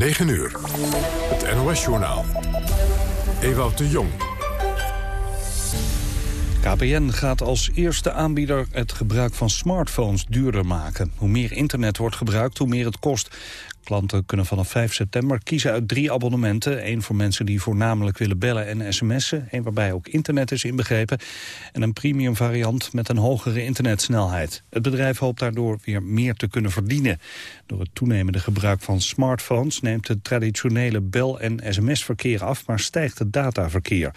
9 uur. Het NOS-journaal. Ewout de Jong. KPN gaat als eerste aanbieder het gebruik van smartphones duurder maken. Hoe meer internet wordt gebruikt, hoe meer het kost. Klanten kunnen vanaf 5 september kiezen uit drie abonnementen. Eén voor mensen die voornamelijk willen bellen en sms'en. één waarbij ook internet is inbegrepen. En een premium variant met een hogere internetsnelheid. Het bedrijf hoopt daardoor weer meer te kunnen verdienen. Door het toenemende gebruik van smartphones neemt het traditionele bel- en sms-verkeer af, maar stijgt het dataverkeer.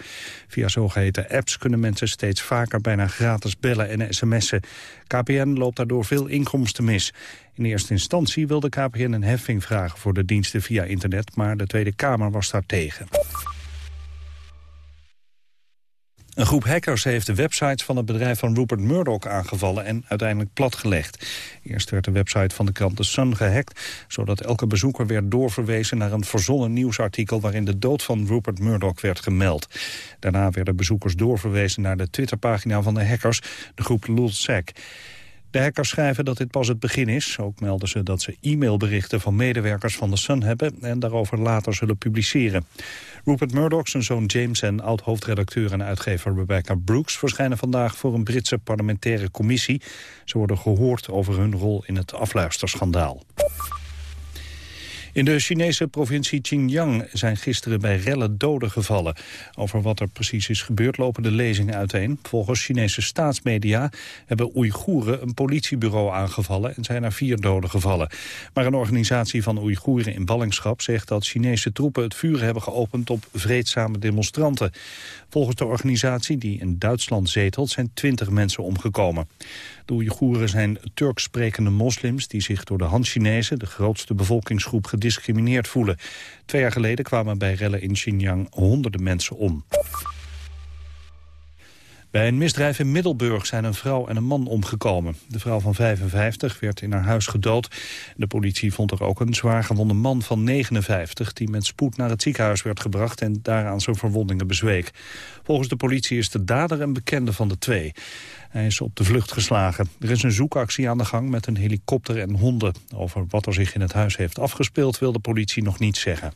Via zogeheten apps kunnen mensen steeds vaker bijna gratis bellen en sms'en. KPN loopt daardoor veel inkomsten mis. In eerste instantie wilde KPN een heffing vragen voor de diensten via internet, maar de Tweede Kamer was daar tegen. Een groep hackers heeft de websites van het bedrijf van Rupert Murdoch aangevallen en uiteindelijk platgelegd. Eerst werd de website van de krant The Sun gehackt, zodat elke bezoeker werd doorverwezen naar een verzonnen nieuwsartikel waarin de dood van Rupert Murdoch werd gemeld. Daarna werden bezoekers doorverwezen naar de Twitterpagina van de hackers, de groep Lulzsec. De hackers schrijven dat dit pas het begin is. Ook melden ze dat ze e-mailberichten van medewerkers van The Sun hebben... en daarover later zullen publiceren. Rupert Murdoch, zijn zoon James en oud-hoofdredacteur en uitgever Rebecca Brooks... verschijnen vandaag voor een Britse parlementaire commissie. Ze worden gehoord over hun rol in het afluisterschandaal. In de Chinese provincie Xinjiang zijn gisteren bij rellen doden gevallen. Over wat er precies is gebeurd lopen de lezingen uiteen. Volgens Chinese staatsmedia hebben Oeigoeren een politiebureau aangevallen... en zijn er vier doden gevallen. Maar een organisatie van Oeigoeren in ballingschap zegt dat Chinese troepen het vuur hebben geopend op vreedzame demonstranten. Volgens de organisatie, die in Duitsland zetelt, zijn twintig mensen omgekomen. De Oeigoeren zijn Turks sprekende moslims die zich door de Han-Chinezen, de grootste bevolkingsgroep, gediscrimineerd voelen. Twee jaar geleden kwamen bij rellen in Xinjiang honderden mensen om. Bij een misdrijf in Middelburg zijn een vrouw en een man omgekomen. De vrouw van 55 werd in haar huis gedood. De politie vond er ook een zwaargewonde man van 59... die met spoed naar het ziekenhuis werd gebracht en daaraan zijn verwondingen bezweek. Volgens de politie is de dader een bekende van de twee. Hij is op de vlucht geslagen. Er is een zoekactie aan de gang met een helikopter en honden. Over wat er zich in het huis heeft afgespeeld wil de politie nog niet zeggen.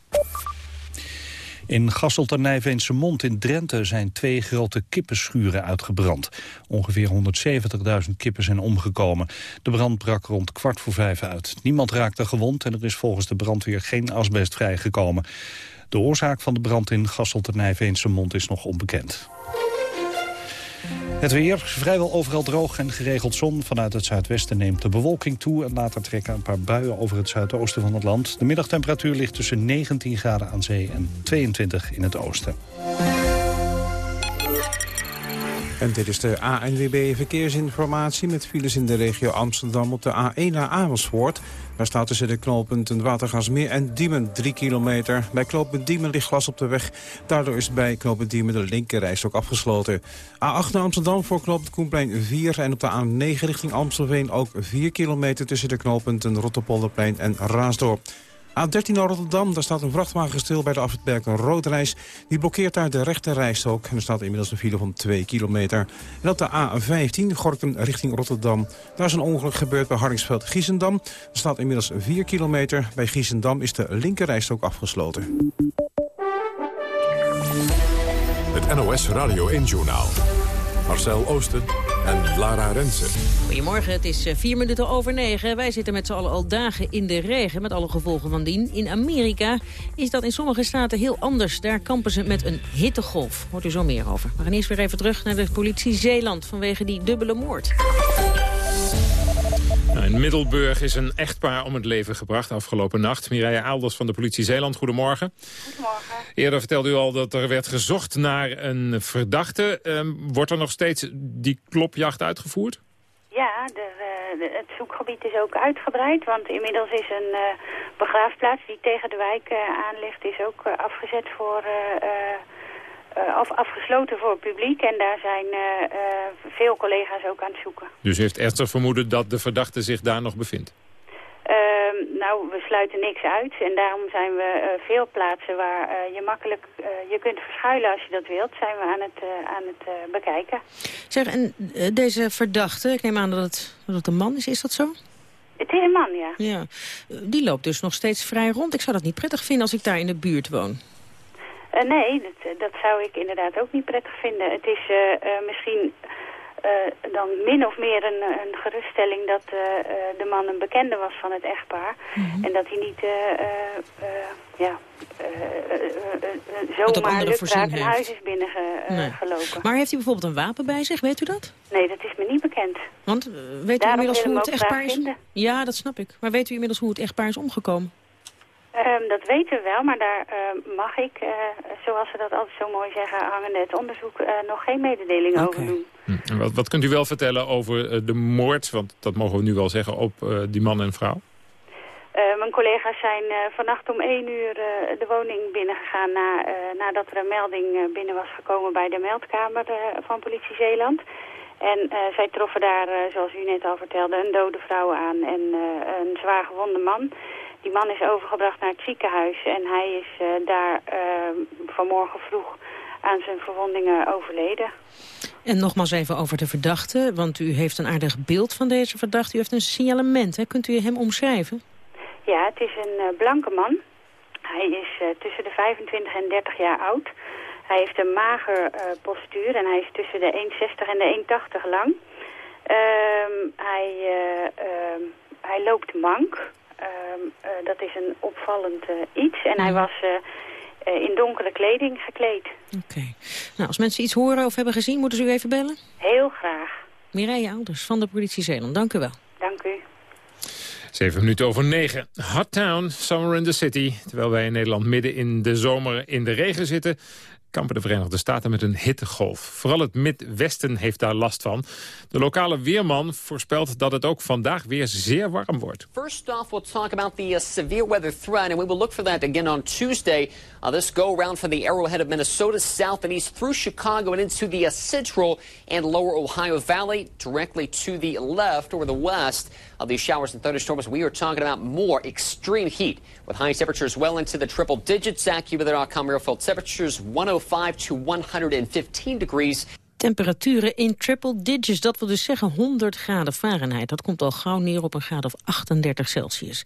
In Gasselternijveense Mond in Drenthe zijn twee grote kippenschuren uitgebrand. Ongeveer 170.000 kippen zijn omgekomen. De brand brak rond kwart voor vijf uit. Niemand raakte gewond en er is volgens de brandweer geen asbest vrijgekomen. De oorzaak van de brand in Gasselternijveense Mond is nog onbekend. Het weer vrijwel overal droog en geregeld zon. Vanuit het zuidwesten neemt de bewolking toe... en later trekken een paar buien over het zuidoosten van het land. De middagtemperatuur ligt tussen 19 graden aan zee en 22 in het oosten. En dit is de ANWB Verkeersinformatie met files in de regio Amsterdam op de A1 naar Amersfoort. Daar staat tussen de knooppunten Watergasmeer en Diemen 3 kilometer. Bij knooppunt Diemen ligt glas op de weg. Daardoor is bij knooppunt Diemen de linkerreis ook afgesloten. A8 naar Amsterdam voor knooppunt Koenplein 4 en op de A9 richting Amstelveen ook 4 kilometer tussen de knooppunten Rotterpolderplein en Raasdorp. A13 naar Rotterdam, daar staat een vrachtwagen stil bij de afritberg een roodreis. Die blokkeert daar de rechte rijstok en er staat inmiddels een file van 2 kilometer. En op de A15, Gorkum richting Rotterdam. Daar is een ongeluk gebeurd bij Hardingsveld-Giessendam. Er staat inmiddels 4 kilometer. Bij Giessendam is de linker rijstok afgesloten. Het NOS Radio 1-journaal. Marcel Oosten en Lara Rensen. Goedemorgen, het is eh, vier minuten over negen. Wij zitten met z'n allen al dagen in de regen, met alle gevolgen van dien. In Amerika is dat in sommige staten heel anders. Daar kampen ze met een hittegolf. Hoort u zo meer over. We gaan eerst weer even terug naar de politie Zeeland vanwege die dubbele moord. In Middelburg is een echtpaar om het leven gebracht afgelopen nacht. Mireille Aalders van de politie Zeeland, goedemorgen. Goedemorgen. Eerder vertelde u al dat er werd gezocht naar een verdachte. Ehm, wordt er nog steeds die klopjacht uitgevoerd? Ja, de, eh, de, het zoekgebied is ook uitgebreid, want inmiddels is een uh, begraafplaats die tegen de wijk uh, aan ligt, is ook afgezet voor af, afgesloten voor het publiek. En daar zijn uh, uh, veel collega's ook aan het zoeken. Dus heeft ernstig vermoeden dat de verdachte zich daar nog bevindt? Ehm, nou, we sluiten niks uit. En daarom zijn we veel plaatsen waar je makkelijk je kunt verschuilen als je dat wilt. Zijn we aan het, aan het bekijken. Zeg, en deze verdachte, ik neem aan dat het, dat het een man is, is dat zo? Het is een man, ja. Ja. Eh, Die loopt dus nog steeds vrij rond. Ik zou dat niet prettig vinden als ik daar in de buurt woon. Eh, nee, dat, dat zou ik inderdaad ook niet prettig vinden. Het is eh, eh, misschien eh, dan min of meer een, een geruststelling dat eh, eh, de man een bekende was van het echtpaar. En dat hij niet eh, eh, eh, ja, eh, eh, eh, eh, zomaar lukraak een huis is binnengelopen. Nee. gelopen. Maar heeft hij bijvoorbeeld een wapen bij zich? Weet u dat? Nee, dat is me niet bekend. Want eh, weet u inmiddels hoe het echtpaar is? vinden. Ja, dat snap ik. Maar weet u inmiddels hoe het echtpaar is omgekomen? Ehm, dat weten we wel, maar daar eh, mag ik, eh, zoals ze dat altijd zo mooi zeggen, hangende het onderzoek, eh, nog geen mededeling over doen. Hm. En Wat, wat kunt u wel vertellen over eh, de moord, want dat mogen we nu wel zeggen, op eh, die man en vrouw? Eh, mijn collega's zijn eh, vannacht om één uur eh, de woning binnengegaan na, eh, nadat er een melding eh, binnen was gekomen bij de meldkamer eh, van politie Zeeland. En eh, zij troffen daar, eh, zoals u net al vertelde, een dode vrouw aan en eh, een zwaar gewonde man. Die man is overgebracht naar het ziekenhuis en hij is eh, daar eh, vanmorgen vroeg aan zijn verwondingen overleden. En nogmaals even over de verdachte, want u heeft een aardig beeld van deze verdachte. U heeft een signalement, hè? kunt u hem omschrijven? Ja, het is een eh, blanke man. Hij is tussen de 25 en 30 jaar oud. Hij heeft een mager postuur en hij is tussen de 1,60 en de 1,80 lang. Ehm, hij, eh, ehm, hij loopt mank. Ehm, eh, dat is een opvallend eh, iets. En hij was eh, eh, in donkere kleding gekleed. Oké. Nou, als mensen iets horen of hebben gezien, moeten ze u even bellen? Heel graag. Mireille Ouders van de politie Zeeland, dank u wel. Dank u. Zeven minuten over negen. Hot Town, Summer in the City. Terwijl wij in Nederland midden in de zomer in de regen zitten... kampen de Verenigde Staten met een hittegolf. Vooral het Midwesten heeft daar last van. De lokale weerman voorspelt dat het ook vandaag weer zeer warm wordt. First off, we'll talk about the uh, severe weather threat, and we will look for that again on Tuesday. Uh, this go around from the arrowhead of Minnesota south and east through Chicago and into the uh, Central and lower Ohio Valley, directly to the left or the west of these showers and thunderstorms. We are talking about more extreme heat with high temperatures well into the triple digits. AccuWeather.com airfield temperatures 105 to 115 degrees. Temperaturen in triple digits, dat wil dus zeggen 100 graden Fahrenheit. Dat komt al gauw neer op een graad of 38 Celsius.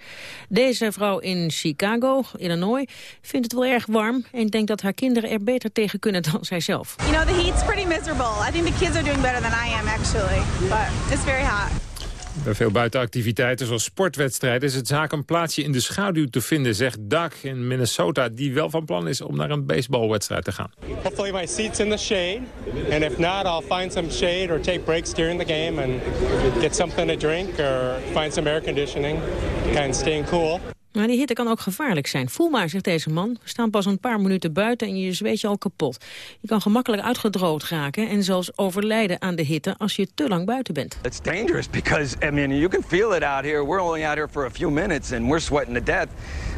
Deze vrouw in Chicago, Illinois, vindt het wel erg warm... en denkt dat haar kinderen er beter tegen kunnen dan zijzelf. You know, the heat's pretty miserable. I think the kids are doing better than I am, actually. But it's very hot. Bij veel buitenactiviteiten zoals sportwedstrijden is het zaak een plaatsje in de schaduw te vinden, zegt Doug in Minnesota, die wel van plan is om naar een baseballwedstrijd te gaan. Hopefully my seat's in the shade, and if not, I'll find some shade or take breaks during the game and get something to drink or find some air conditioning, kind of staying cool. Maar die hitte kan ook gevaarlijk zijn. Voel maar, zegt deze man. We staan pas een paar minuten buiten en je zweet je al kapot. Je kan gemakkelijk uitgedroogd raken en zelfs overlijden aan de hitte als je te lang buiten bent. It's dangerous because, I mean, you can feel it out here. We're only out here for a few minutes and we're sweating to death.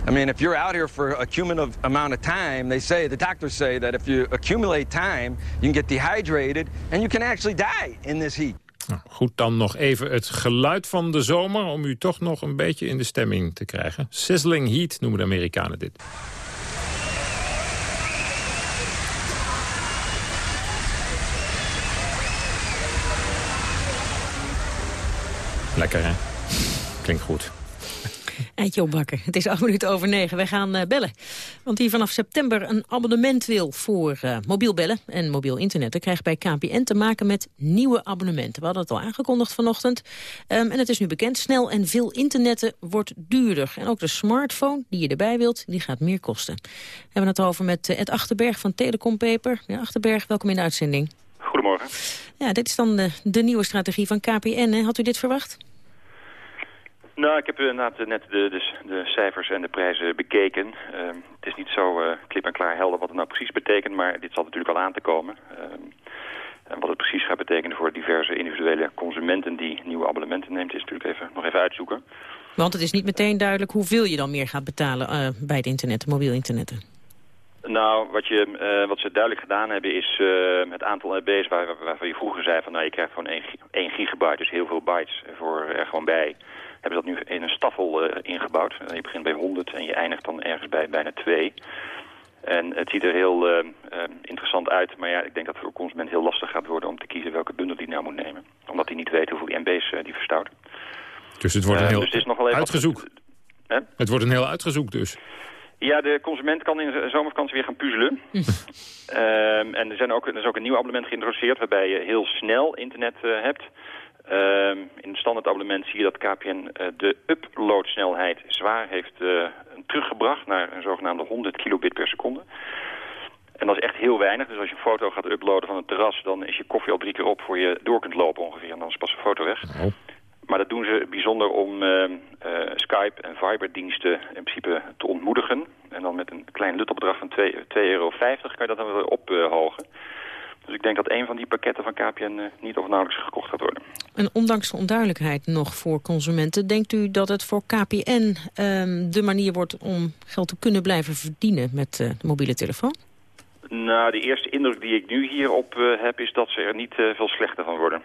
I mean, if you're out here for a cumulative amount of time, they say, the doctors say that if you accumulate time, you can get dehydrated and you can actually die in this heat. Nou, goed, dan nog even het geluid van de zomer... om u toch nog een beetje in de stemming te krijgen. Sizzling heat noemen de Amerikanen dit. Lekker, hè? Klinkt goed. Eitje opbakken. Het is acht minuten over negen. Wij gaan eh, bellen. Want wie vanaf september een abonnement wil voor eh, mobiel bellen en mobiel internet... krijgt bij KPN te maken met nieuwe abonnementen. We hadden het al aangekondigd vanochtend. Ehm, en het is nu bekend, snel en veel internetten wordt duurder. En ook de smartphone die je erbij wilt, die gaat meer kosten. We hebben het over met eh, Ed Achterberg van Telecom Paper. Ja, Achterberg, welkom in de uitzending. Goedemorgen. Ja, dit is dan de, de nieuwe strategie van KPN. Hè? Had u dit verwacht? Nou, ik heb inderdaad net de, de, de cijfers en de prijzen bekeken. Ehm, het is niet zo eh, klip en klaar helder wat het nou precies betekent, maar dit zal natuurlijk al aan te komen. Ehm, en wat het precies gaat betekenen voor diverse individuele consumenten die nieuwe abonnementen neemt, is natuurlijk even, nog even uitzoeken. Want het is niet meteen duidelijk hoeveel je dan meer gaat betalen eh, bij het internet, mobiel internetten. Nou, wat, je, eh, wat ze duidelijk gedaan hebben is uh, het aantal MB's waar, waarvan je vroeger zei van nou je krijgt gewoon 1, 1 gigabyte, dus heel veel bytes voor er gewoon bij. Hebben ze dat nu in een staffel uh, ingebouwd. Je begint bij 100 en je eindigt dan ergens bij bijna 2. En het ziet er heel uh, uh, interessant uit, maar ja, ik denk dat het voor de consument heel lastig gaat worden om te kiezen welke bundel die nou moet nemen. Omdat hij niet weet hoeveel MB's die verstout. Dus het wordt een Eh, heel dus het is nog wel even uitgezoek. Hè? Het wordt een heel uitgezoek dus. Ja, de consument kan in de zomervakantie weer gaan puzzelen. Ehm, en er, zijn ook, er is ook een nieuw abonnement geïntroduceerd waarbij je heel snel internet eh, hebt. Ehm, in het standaard abonnement zie je dat KPN eh, de uploadsnelheid zwaar heeft eh, teruggebracht naar een zogenaamde 100 kilobit per seconde. En dat is echt heel weinig. Dus als je een foto gaat uploaden van het terras, dan is je koffie al drie keer op voor je door kunt lopen ongeveer. En dan is pas de foto weg. Maar dat doen ze bijzonder om eh, eh, Skype en Viber-diensten in principe te ontmoedigen. En dan met een klein luttelbedrag van 2,50 euro kan je dat dan weer ophogen. Dus ik denk dat een van die pakketten van KPN eh, niet of nauwelijks gekocht gaat worden. En ondanks de onduidelijkheid nog voor consumenten... denkt u dat het voor KPN ehm, de manier wordt om geld te kunnen blijven verdienen met eh, de mobiele telefoon? Nou, de eerste indruk die ik nu hierop eh, heb is dat ze er niet veel slechter van worden.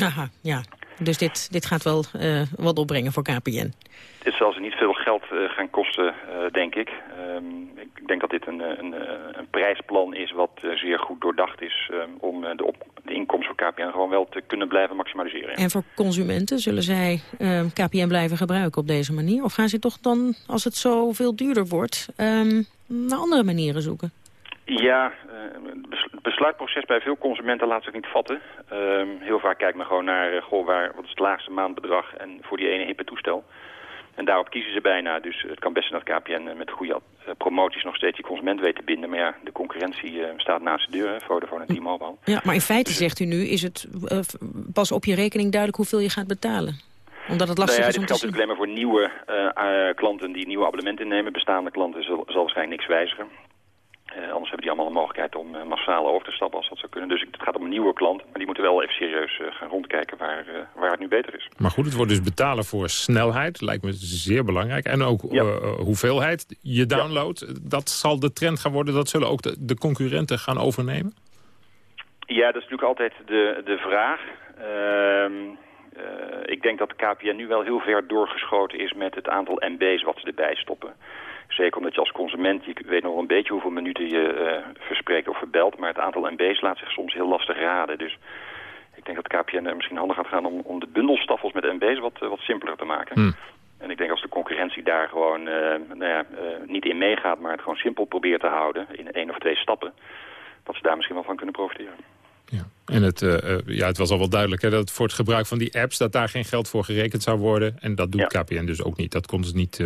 Aha, ja. Dus dit, dit gaat wel wat opbrengen voor KPN. Dit zal ze niet veel geld eh, gaan kosten, eh, denk ik. Ehm, ik denk dat dit een, eh, een, een prijsplan is wat zeer goed doordacht is... ehm, om de, op, de inkomsten voor KPN gewoon wel te kunnen blijven maximaliseren. En voor consumenten, zullen zij eh, KPN blijven gebruiken op deze manier? Of gaan ze toch dan, als het zoveel duurder wordt, ehm, naar andere manieren zoeken? Ja, het bes- het besluitproces bij veel consumenten laat zich niet vatten. Ehm, heel vaak kijkt men gewoon naar, goh, waar, wat is het laagste maandbedrag en voor die ene hippe toestel. En daarop kiezen ze bijna. Dus het kan best zijn dat KPN eh, met goede eh, promoties nog steeds die consument weet te binden. Maar ja, de concurrentie eh, staat naast de deur, hè, Vodafone en T-Mobile. Ja, maar in feite zegt u nu, is het pas op je rekening duidelijk hoeveel je gaat betalen? Omdat het lastig nou ja, is om dit geldt zien. natuurlijk alleen maar voor nieuwe klanten die nieuwe abonnement innemen. Bestaande klanten zal, zal waarschijnlijk niks wijzigen. Eh, anders hebben die allemaal een mogelijkheid om uh, massaal over te stappen als dat zou kunnen. Dus het gaat om een nieuwe klant, maar die moeten wel even serieus uh, gaan rondkijken waar, waar het nu beter is. Maar goed, het wordt dus betalen voor snelheid. Lijkt me zeer belangrijk. En ook ja. hoeveelheid je download. Ja. Dat zal de trend gaan worden. Dat zullen ook de, de, concurrenten gaan overnemen? Ja, dat is natuurlijk altijd de, de vraag. Uh, ik denk dat KPN nu wel heel ver doorgeschoten is met het aantal MB's wat ze erbij stoppen. Zeker omdat je als consument, je weet nog wel een beetje hoeveel minuten je uh, verspreekt of verbelt. Maar het aantal MB's laat zich soms heel lastig raden. Dus ik denk dat KPN er misschien handig gaat gaan om, om de bundelstaffels met MB's wat, uh, wat simpeler te maken. Hmm. En ik denk als de concurrentie daar gewoon uh, nou ja, niet in meegaat, maar het gewoon simpel probeert te houden in één of twee stappen. Dat ze daar misschien wel van kunnen profiteren. Ja. En het, ja, het was al wel duidelijk hè, dat voor het gebruik van die apps... dat daar geen geld voor gerekend zou worden. En dat doet ja. KPN dus ook niet. Dat konden ze niet...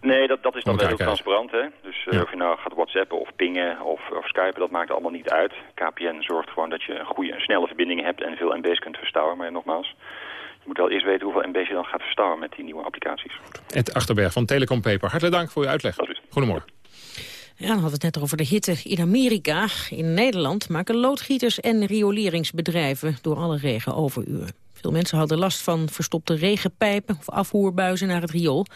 Nee, dat, dat is dan wel heel transparant. Hè? Dus uh, ja. of je nou gaat whatsappen of pingen of, of skypen, dat maakt allemaal niet uit. KPN zorgt gewoon dat je een goede, een snelle verbinding hebt en veel MB's kunt verstouwen. Maar nogmaals, je moet wel eerst weten hoeveel MB's je dan gaat verstouwen met die nieuwe applicaties. Ed Achterberg van Telecom Paper, hartelijk dank voor uw uitleg. Goedemorgen. Ja, dan hadden we het net over de hitte in Amerika. In Nederland maken loodgieters en rioleringsbedrijven door alle regen overuren. Veel mensen hadden last van verstopte regenpijpen of afvoerbuizen naar het riool.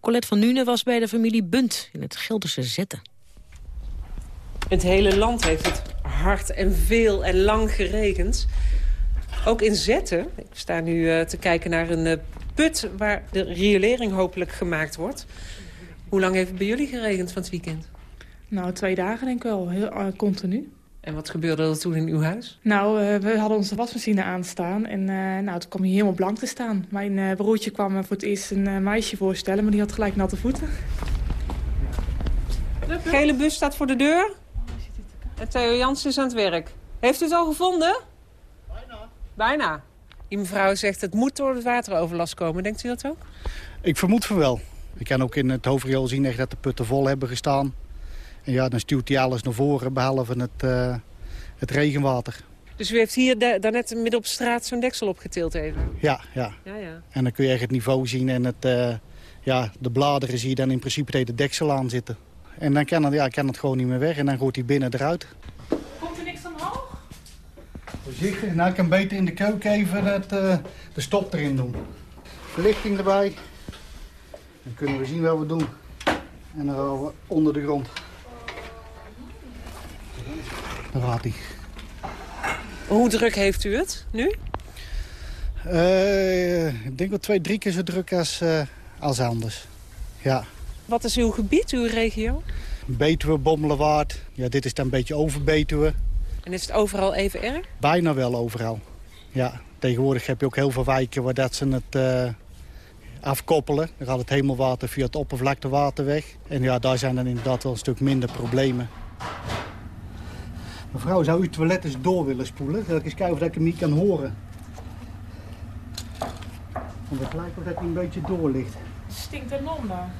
Colette van Nune was bij de familie Bunt in het Gelderse Zetten. Het hele land heeft het hard en veel en lang geregend. Ook in Zetten. Ik sta nu uh, te kijken naar een uh, put waar de riolering hopelijk gemaakt wordt. Hoe lang heeft het bij jullie geregend van het weekend? Nou, twee dagen denk ik wel. Heel uh, continu. En wat gebeurde er toen in uw huis? Nou, uh, we hadden onze wasmachine aanstaan en uh, nou, toen kwam hij helemaal blank te staan. Mijn uh, broertje kwam me voor het eerst een meisje voorstellen, maar die had gelijk natte voeten. De gele bus staat voor de deur. En Theo Jansen is aan het werk. Heeft u het al gevonden? Bijna. Bijna. Die mevrouw zegt het moet door het wateroverlast komen. Denkt u dat ook? Ik vermoed van wel. Ik kan ook in het hoofdriool zien echt dat de putten vol hebben gestaan. En ja, dan stuwt hij alles naar voren, behalve het, uh, het regenwater. Dus u heeft hier da daarnet midden op straat zo'n deksel opgetild even? Ja, ja, ja, ja. En dan kun je echt het niveau zien en het, uh, ja, de bladeren zie je dan in principe tegen de deksel aan zitten. En dan kan het, ja, kan het gewoon niet meer weg en dan gooit hij binnen eruit. Komt er niks omhoog? Voorzichtig, nou ik kan beter in de keuken even het, uh, de stop erin doen. Verlichting erbij. Dan kunnen we zien wat we doen. En dan gaan we onder de grond. Daar gaat hij. Hoe druk heeft u het nu? Uh, ik denk wel twee, drie keer zo druk als, uh, als anders. Ja. Wat is uw gebied, uw regio? Betuwe, Bommelenwaard. Ja, dit is dan een beetje over Betuwe. En is het overal even erg? Bijna wel overal. Ja, tegenwoordig heb je ook heel veel wijken waar dat ze het uh, afkoppelen. Dan gaat het hemelwater via het oppervlaktewater weg. En ja, daar zijn dan inderdaad wel een stuk minder problemen. Mevrouw, zou u het toilet eens door willen spoelen? Dat ik eens kijken of ik hem niet kan horen. Want het lijkt wel dat hij een beetje door ligt. Stinkt in Londen.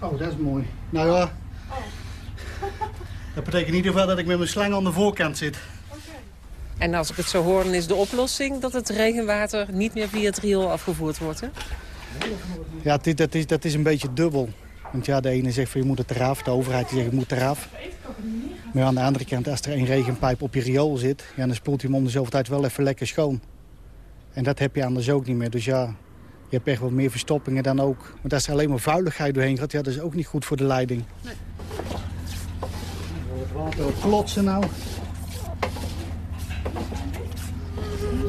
Oh, dat is mooi. Nou ja, dat betekent in ieder geval dat ik met mijn slang aan de voorkant zit. En als ik het zo hoor, dan is de oplossing dat het regenwater niet meer via het riool afgevoerd wordt, hè? Ja, dit, dat, is, dat is een beetje dubbel. Want ja, de ene zegt van je moet het eraf, de overheid die zegt je moet eraf. Maar aan de andere kant, als er een regenpijp op je riool zit... Ja, dan spoelt hij hem om de zoveel tijd wel even lekker schoon. En dat heb je anders ook niet meer. Dus ja, je hebt echt wat meer verstoppingen dan ook. Want als er alleen maar vuiligheid doorheen gaat, ja, dat is ook niet goed voor de leiding. Nee. Het water klotsen nou.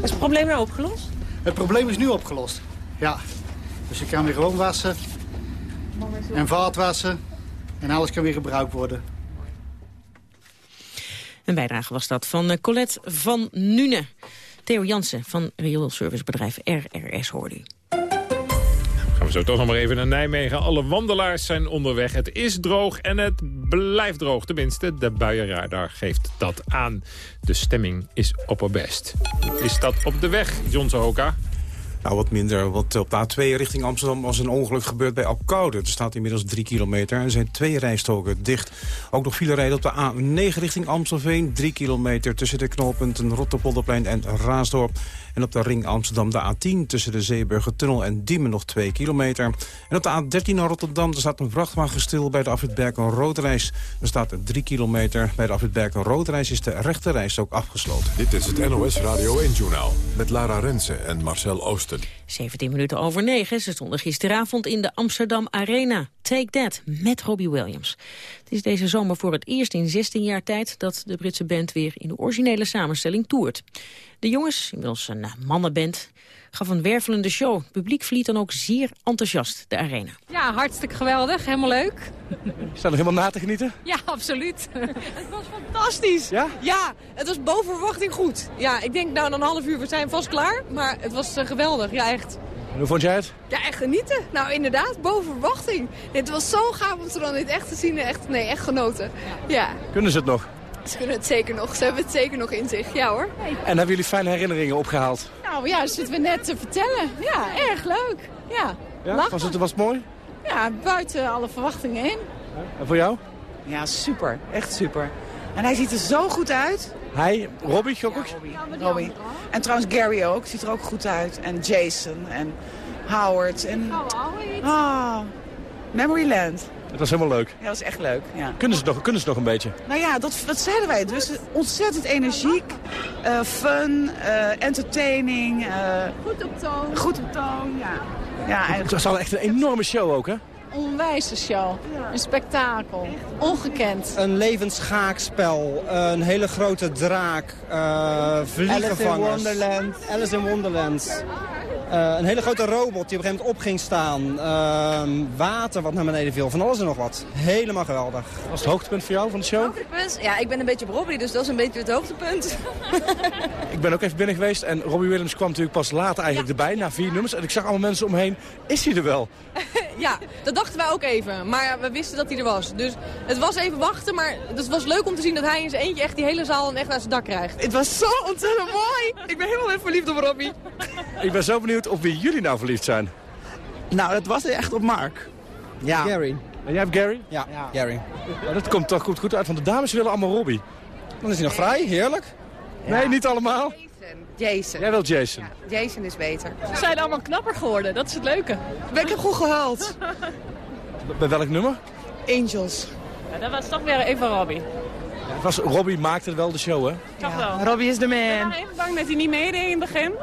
Is het probleem nou opgelost? Het probleem is nu opgelost, ja. Dus je kan weer gewoon wassen en vaatwassen en alles kan weer gebruikt worden. Een bijdrage was dat van eh, Colette van Nune. Theo Jansen van rioolservicebedrijf RRS hoorde u. Gaan we zo toch nog maar even naar Nijmegen. Alle wandelaars zijn onderweg. Het is droog en het blijft droog. Tenminste, de buienradar geeft dat aan. De stemming is opperbest. Is dat op de weg, John Sohoka? Nou, wat minder. Want op de A2 richting Amsterdam was een ongeluk gebeurd bij Alkoude. Er staat inmiddels drie kilometer en zijn twee rijstoken dicht. Ook nog file rijden op de A9 richting Amstelveen. Drie kilometer tussen de knooppunten Rotterpolderplein en Raasdorp. En op de ring Amsterdam de A10 tussen de Zeeburgertunnel en Diemen nog 2 kilometer. En op de A13 naar Rotterdam er staat een vrachtwagen stil bij de afrit Berken Roodreis. Er staat 3 kilometer. Bij de afrit Berken Roodreis is de rechte ook afgesloten. Dit is het NOS Radio 1-journaal met Lara Rensen en Marcel Oosten. 17 minuten over 9. Ze stonden gisteravond in de Amsterdam Arena. Take That met Robbie Williams. Het is deze zomer voor het eerst in 16 jaar tijd... dat de Britse band weer in de originele samenstelling toert. De jongens, inmiddels een eh, mannenband, gaf een wervelende show. Het publiek verliet dan ook zeer enthousiast de arena. Ja, hartstikke geweldig. Helemaal leuk. Staan er helemaal na te genieten? Ja, absoluut. het was fantastisch. Ja? Ja, het was boven verwachting goed. Ja, ik denk nou na een half uur, we zijn vast klaar. Maar het was uh, geweldig. Ja, echt. hoe vond jij het? Ja, echt genieten. Nou, inderdaad, boven verwachting. Het was zo gaaf om ze dan dit echt te zien. Echt, nee, echt genoten. Ja. Kunnen ze het nog? Ze kunnen het zeker nog. Ze hebben het zeker nog in zich. Ja hoor. En hebben jullie fijne herinneringen opgehaald? Nou ja, dat zitten we net te vertellen. Ja, erg leuk. Ja. ja? Was, het, was het mooi? Ja, buiten alle verwachtingen in. En voor jou? Ja, super. Echt super. En hij ziet er zo goed uit. Hij, Robbie, ook? Ja, Robbie. Robbie. En trouwens Gary ook, ziet er ook goed uit. En Jason en Howard. En... Ah, Memoryland. Het was helemaal leuk. Ja, dat was echt leuk. Ja. Kunnen, ze nog, kunnen ze nog een beetje? Nou ja, dat, dat zeiden wij dus. Ontzettend energiek, uh, fun, uh, entertaining. Uh, goed op toon. Goed op toon, ja. ja en... Het was al echt een enorme show ook, hè? Onwijze show. Een spektakel. Ongekend. Een levensschaakspel. Een hele grote draak. Uh, vliegenvangers. Alice in Wonderland. Alice in Wonderland. Uh, een hele grote robot die op een gegeven moment op ging staan. Uh, water wat naar beneden viel. Van alles en nog wat. Helemaal geweldig. Wat was het hoogtepunt voor jou van de show? Hoogtepunt? Ja, ik ben een beetje Robbie, dus dat is een beetje het hoogtepunt. ik ben ook even binnen geweest en Robbie Williams kwam natuurlijk pas later eigenlijk erbij, na vier nummers. En ik zag allemaal mensen omheen. Is hij er wel? ja, dat dachten wij ook even. Maar we wisten dat hij er was. Dus het was even wachten, maar het was leuk om te zien dat hij in zijn eentje echt die hele zaal echt naar zijn dak krijgt. Het was zo ontzettend mooi. Ik ben helemaal even verliefd op Robbie. ik ben zo benieuwd op wie jullie nou verliefd zijn. Nou, dat was echt op Mark. Ja. Gary. En jij hebt Gary? Ja, Gary. Nou, dat komt toch goed, goed uit, want de dames willen allemaal Robbie. Dan is hij nog vrij, heerlijk. Nee, niet allemaal. Jason. Jij wil Jason? Ja, Jason is beter. Ze zijn allemaal knapper geworden, dat is het leuke. Ben ik heb goed gehaald. Bij welk nummer? Angels. Ja, dat was toch weer even Robbie. was, Robbie maakte wel de show, hè? Toch wel. Robbie is de man. Ik ben even bang dat hij niet meedeed in het begin.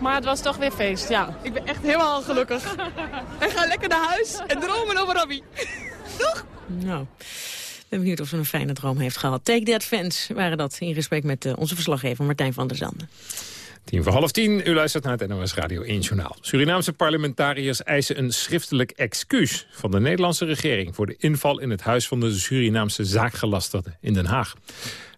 Maar het was toch weer feest, ja. Ik ben echt helemaal gelukkig. en ga lekker naar huis en dromen over Robbie. Toch? Nou, ben benieuwd of ze een fijne droom heeft gehad. Take That Fans waren dat in gesprek met uh, onze verslaggever Martijn van der Zanden. Tien voor half tien, u luistert naar het NOS Radio 1 Journaal. Surinaamse parlementariërs eisen een schriftelijk excuus van de Nederlandse regering... voor de inval in het huis van de Surinaamse zaakgelastigde in Den Haag.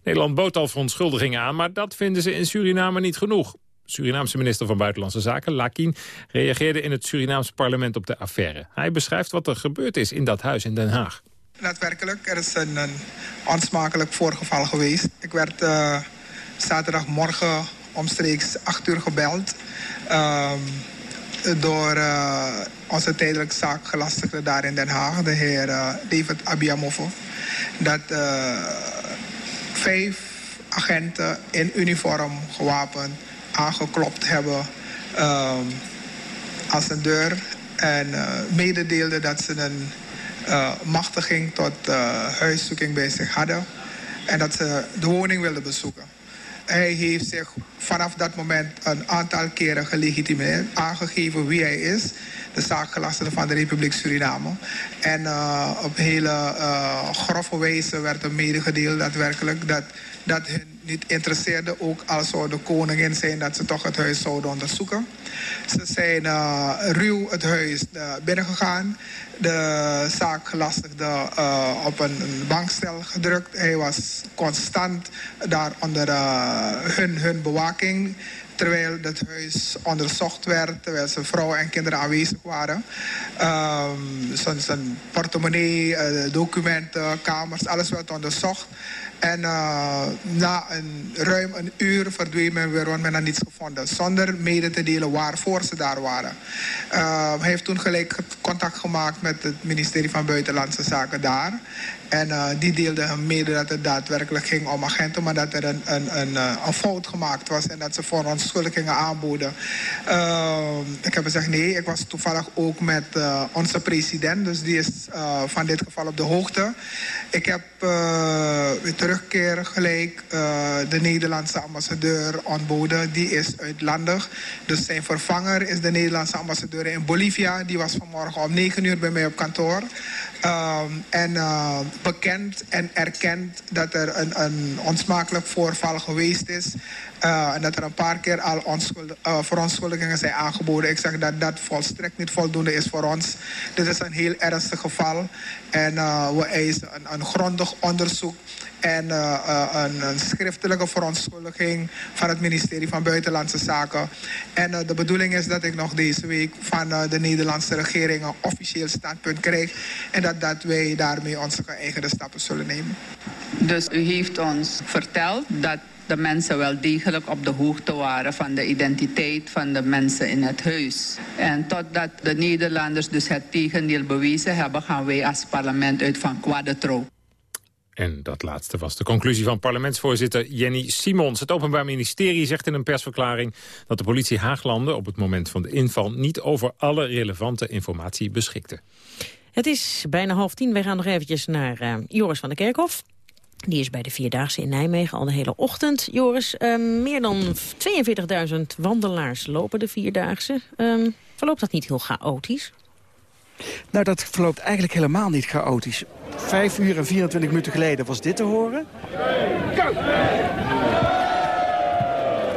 Nederland bood al verontschuldigingen aan, maar dat vinden ze in Suriname niet genoeg. Surinaamse minister van Buitenlandse Zaken, Lakin, reageerde in het Surinaamse parlement op de affaire. Hij beschrijft wat er gebeurd is in dat huis in Den Haag. Daadwerkelijk, er is een, een onsmakelijk voorgeval geweest. Ik werd uh, zaterdagmorgen omstreeks 8 uur gebeld... Uh, door uh, onze tijdelijk zaakgelastigde daar in Den Haag, de heer uh, David Abiamoffo. Dat vijf agenten in uniform gewapend aangeklopt hebben als een deur. En mededeelden dat ze een uh, machtiging tot uh, huiszoeking bij zich hadden. En dat ze de woning wilden bezoeken. Hij heeft zich vanaf dat moment een aantal keren gelegitimeerd, aangegeven wie hij is. De zaakgelastigde van de Republiek Suriname. En uh, op hele grove wijze werd er medegedeeld daadwerkelijk dat dat hun niet interesseerde. Ook al zou de koningin zijn dat ze toch het huis zouden onderzoeken. Ze zijn uh, ruw het huis uh, binnengegaan. De zaakgelastigde uh, op een, een, bankstel gedrukt. Hij was constant daar onder hun, hun bewaking terwijl het huis onderzocht werd, terwijl zijn vrouw en kinderen aanwezig waren. Um, zijn, portemonnee, documenten, kamers, alles werd onderzocht. En uh, na een, ruim een uur verdween men weer, want men had niets gevonden. Zonder mede te delen waarvoor ze daar waren. Uh, hij heeft toen gelijk contact gemaakt met het ministerie van Buitenlandse Zaken daar. En uh, die deelde mede dat het daadwerkelijk ging om agenten, maar dat er een, een, een, een fout gemaakt was en dat ze voor ons schuldigingen aanboden. Uh, ik heb gezegd nee, ik was toevallig ook met uh, onze president, dus die is van dit geval op de hoogte. Ik heb weer terugkeer gelijk de Nederlandse ambassadeur ontboden, die is uitlandig. Dus zijn vervanger is de Nederlandse ambassadeur in Bolivia, die was vanmorgen om 9 uur bij mij op kantoor. Um, en uh, bekend en erkend dat er een, een onsmakelijk voorval geweest is. Uh, en dat er een paar keer al onschuld, uh, verontschuldigingen zijn aangeboden. Ik zeg dat dat volstrekt niet voldoende is voor ons. Dit is een heel ernstig geval. En we eisen een, een grondig onderzoek en uh, een, een, schriftelijke verontschuldiging van het ministerie van Buitenlandse Zaken. En uh, de bedoeling is dat ik nog deze week van de Nederlandse regering een officieel standpunt krijg. En dat, dat wij daarmee onze geëigende stappen zullen nemen. Dus u heeft ons verteld dat de mensen wel degelijk op de hoogte waren van de identiteit van de mensen in het huis. En totdat de Nederlanders dus het tegendeel bewezen hebben, gaan wij als parlement uit van kwade trouw. En dat laatste was de conclusie van parlementsvoorzitter Jenny Simons. Het Openbaar Ministerie zegt in een persverklaring dat de politie Haaglanden op het moment van de inval niet over alle relevante informatie beschikte. Het is bijna half tien. Wij gaan nog eventjes naar uh, Joris van der Kerkhof. Die is bij de Vierdaagse in Nijmegen al de hele ochtend. Joris, uh, meer dan 42.000 wandelaars lopen de Vierdaagse. Uh, verloopt dat niet heel chaotisch? Nou, dat verloopt eigenlijk helemaal niet chaotisch. Vijf uur en 24 minuten geleden was dit te horen.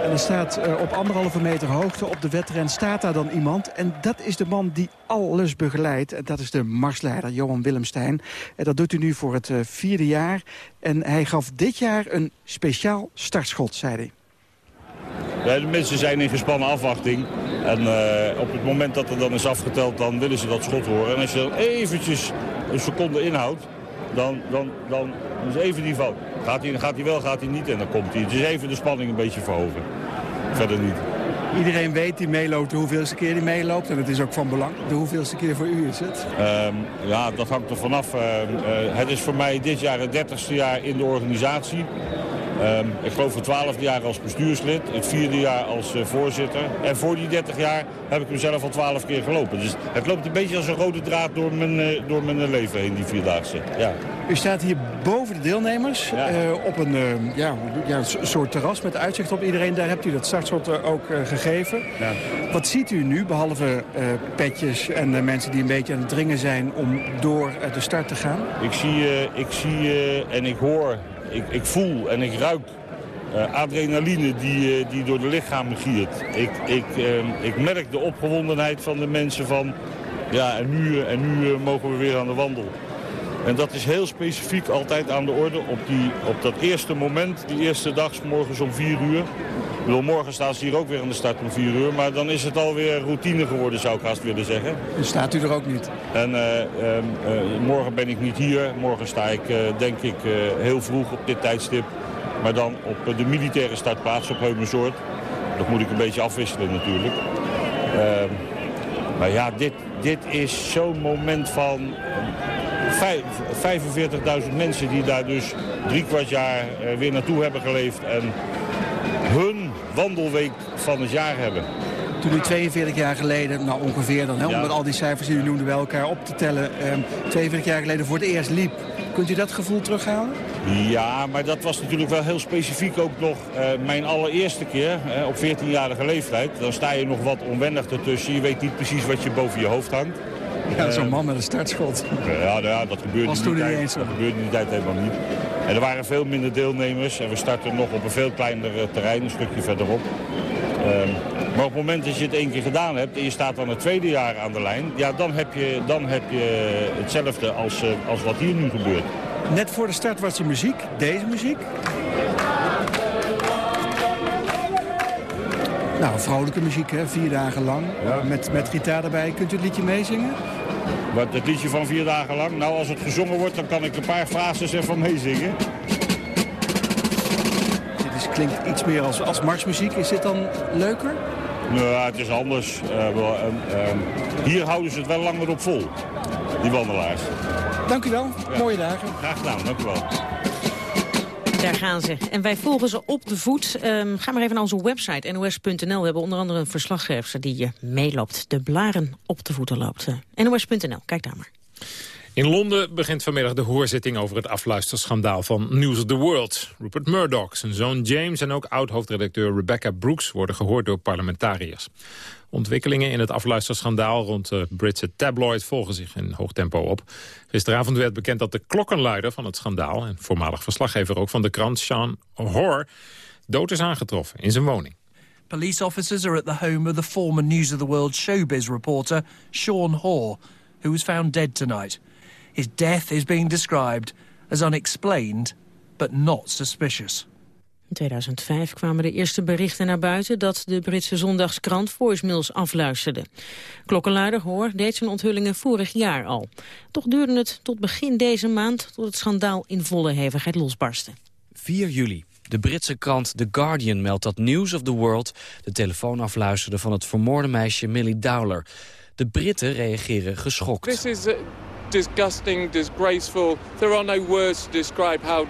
En er staat uh, op anderhalve meter hoogte op de wedren staat daar dan iemand. En dat is de man die alles begeleidt. En dat is de marsleider, Johan Willemstein. En dat doet hij nu voor het uh, vierde jaar. En hij gaf dit jaar een speciaal startschot, zei hij. Ja, de mensen zijn in gespannen afwachting. En uh, op het moment dat er dan is afgeteld, dan willen ze dat schot horen. En als je dan eventjes een seconde inhoudt, dan, dan, dan is even die fout. Gaat hij, gaat hij wel, gaat hij niet en dan komt hij. Het is even de spanning een beetje verhogen. Verder niet. Iedereen weet die meeloopt de hoeveelste keer die meeloopt. En het is ook van belang. De hoeveelste keer voor u is het? Um, ja, dat hangt er vanaf. Uh, uh, het is voor mij dit jaar het dertigste jaar in de organisatie. Um, ik geloof het twaalfde jaar als bestuurslid, het vierde jaar als uh, voorzitter. En voor die 30 jaar heb ik hem zelf al twaalf keer gelopen. Dus het loopt een beetje als een rode draad door mijn, uh, door mijn leven heen, die vierdaagse. Ja. U staat hier boven de deelnemers ja. uh, op een ja, ja, soort terras met uitzicht op iedereen. Daar hebt u dat startschot ook gegeven. Ja. Wat ziet u nu, behalve petjes en mensen die een beetje aan het dringen zijn om door de start te gaan? Ik zie, ik zie en ik hoor ik, ik, voel en ik ruik uh, adrenaline die, uh, die door de lichamen giert. Ik, ik, uh, ik merk de opgewondenheid van de mensen van... ja, en nu, en nu mogen we weer aan de wandel. En dat is heel specifiek altijd aan de orde op, die, op dat eerste moment, die eerste dag, morgens om 4 uur. Ik bedoel, morgen staan ze hier ook weer aan de start om 4 uur. Maar dan is het alweer routine geworden, zou ik haast willen zeggen. En staat u er ook niet? En uh, uh, morgen ben ik niet hier. Morgen sta ik, denk ik, heel vroeg op dit tijdstip. Maar dan op de militaire startplaats op Heumensoort. Dat moet ik een beetje afwisselen natuurlijk. Ehm, maar ja, dit, dit is zo'n moment van 45.000 mensen die daar dus drie kwart jaar eh, weer naartoe hebben geleefd. En hun wandelweek van het jaar hebben. Toen u 42 jaar geleden, nou ongeveer dan, hè, om met al die cijfers die u noemde bij elkaar op te tellen, eh, 42 jaar geleden voor het eerst liep. Kunt u dat gevoel terughalen? Ja, maar dat was natuurlijk wel heel specifiek ook nog uh, mijn allereerste keer op 14-jarige leeftijd. Dan sta je nog wat onwennig ertussen. Je weet niet precies wat je boven je hoofd hangt. Ja, zo'n man met een startschot. Ja, nou ja dat gebeurde in die tijd. Dat gebeurde in die tijd helemaal niet. En er waren veel minder deelnemers. En we starten nog op een veel kleiner terrein, een stukje verderop. Ehm, maar op het moment dat je het één keer gedaan hebt en je staat dan het tweede jaar aan de lijn... ja, dan heb je, dan heb je hetzelfde als, eh, als wat hier nu gebeurt. Net voor de start was er muziek, deze muziek. Nou, vrolijke muziek, hè? vier dagen lang. Met, met gitaar erbij. Kunt u het liedje meezingen? Wat, het liedje van vier dagen lang. Nou, als het gezongen wordt, dan kan ik een paar frases ervan meezingen. Dit is, klinkt iets meer als, als marsmuziek. Is dit dan leuker? Nou, het is anders. Eh, wel, eh, eh, hier houden ze het wel langer op vol, die wandelaars. Dank u wel. Mooie dagen. Graag gedaan, dank u wel. Daar gaan ze. En wij volgen ze op de voet. Ehm, ga maar even naar onze website, nos.nl. We hebben onder andere een verslaggever die je meeloopt. De blaren op de voeten loopt. Eh, nos.nl, kijk daar maar. In Londen begint vanmiddag de hoorzitting over het afluisterschandaal van News of the World. Rupert Murdoch, zijn zoon James en ook oud-hoofdredacteur Rebecca Brooks worden gehoord door parlementariërs. Ontwikkelingen in het afluisterschandaal rond de Britse tabloid volgen zich in hoog tempo op. Gisteravond werd bekend dat de klokkenluider van het schandaal... en voormalig verslaggever ook van de krant, Sean Hoare... dood is aangetroffen in zijn woning. Police officers are at the home of the former News of the World showbiz reporter Sean Hoare, who was found dead tonight. His death is being described as unexplained, but not suspicious. In 2005 kwamen de eerste berichten naar buiten dat de Britse zondagskrant voicemails afluisterde. Klokkenluider Hoor deed zijn onthullingen vorig jaar al. Toch duurde het tot begin deze maand tot het schandaal in volle hevigheid losbarstte. 4 juli. De Britse krant The Guardian meldt dat News of the World... de telefoon afluisterde van het vermoorde meisje Millie Dowler. De Britten reageren geschokt. This is disgusting, disgraceful. There are no words to describe how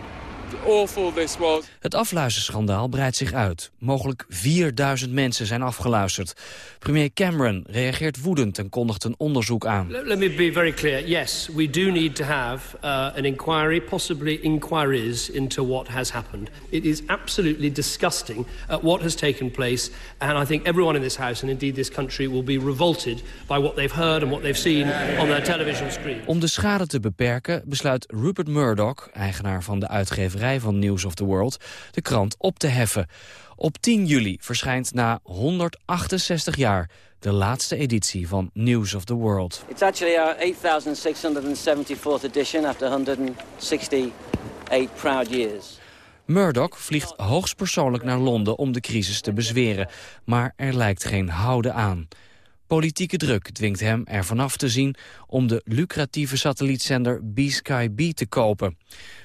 awful this was. Het afluisterschandaal breidt zich uit. Mogelijk 4000 mensen zijn afgeluisterd. Premier Cameron reageert woedend en kondigt een onderzoek aan. Let, me be very clear. Yes, we do need to have uh, an inquiry, possibly inquiries into what has happened. It is absolutely disgusting uh, what has taken place, and I think everyone in this House and indeed this country will be revolted by what they've heard and what they've seen on their television screen. Om de schade te beperken besluit Rupert Murdoch, eigenaar van de uitgeverij van News of the World, de krant op te heffen. Op 10 juli verschijnt na 168 jaar de laatste editie van News of the World. It's actually our 8674th edition after 168 proud years. Murdoch vliegt hoogstpersoonlijk naar Londen om de crisis te bezweren. Maar er lijkt geen houden aan. Politieke druk dwingt hem er vanaf te zien om de lucratieve satellietzender B-Sky B te kopen.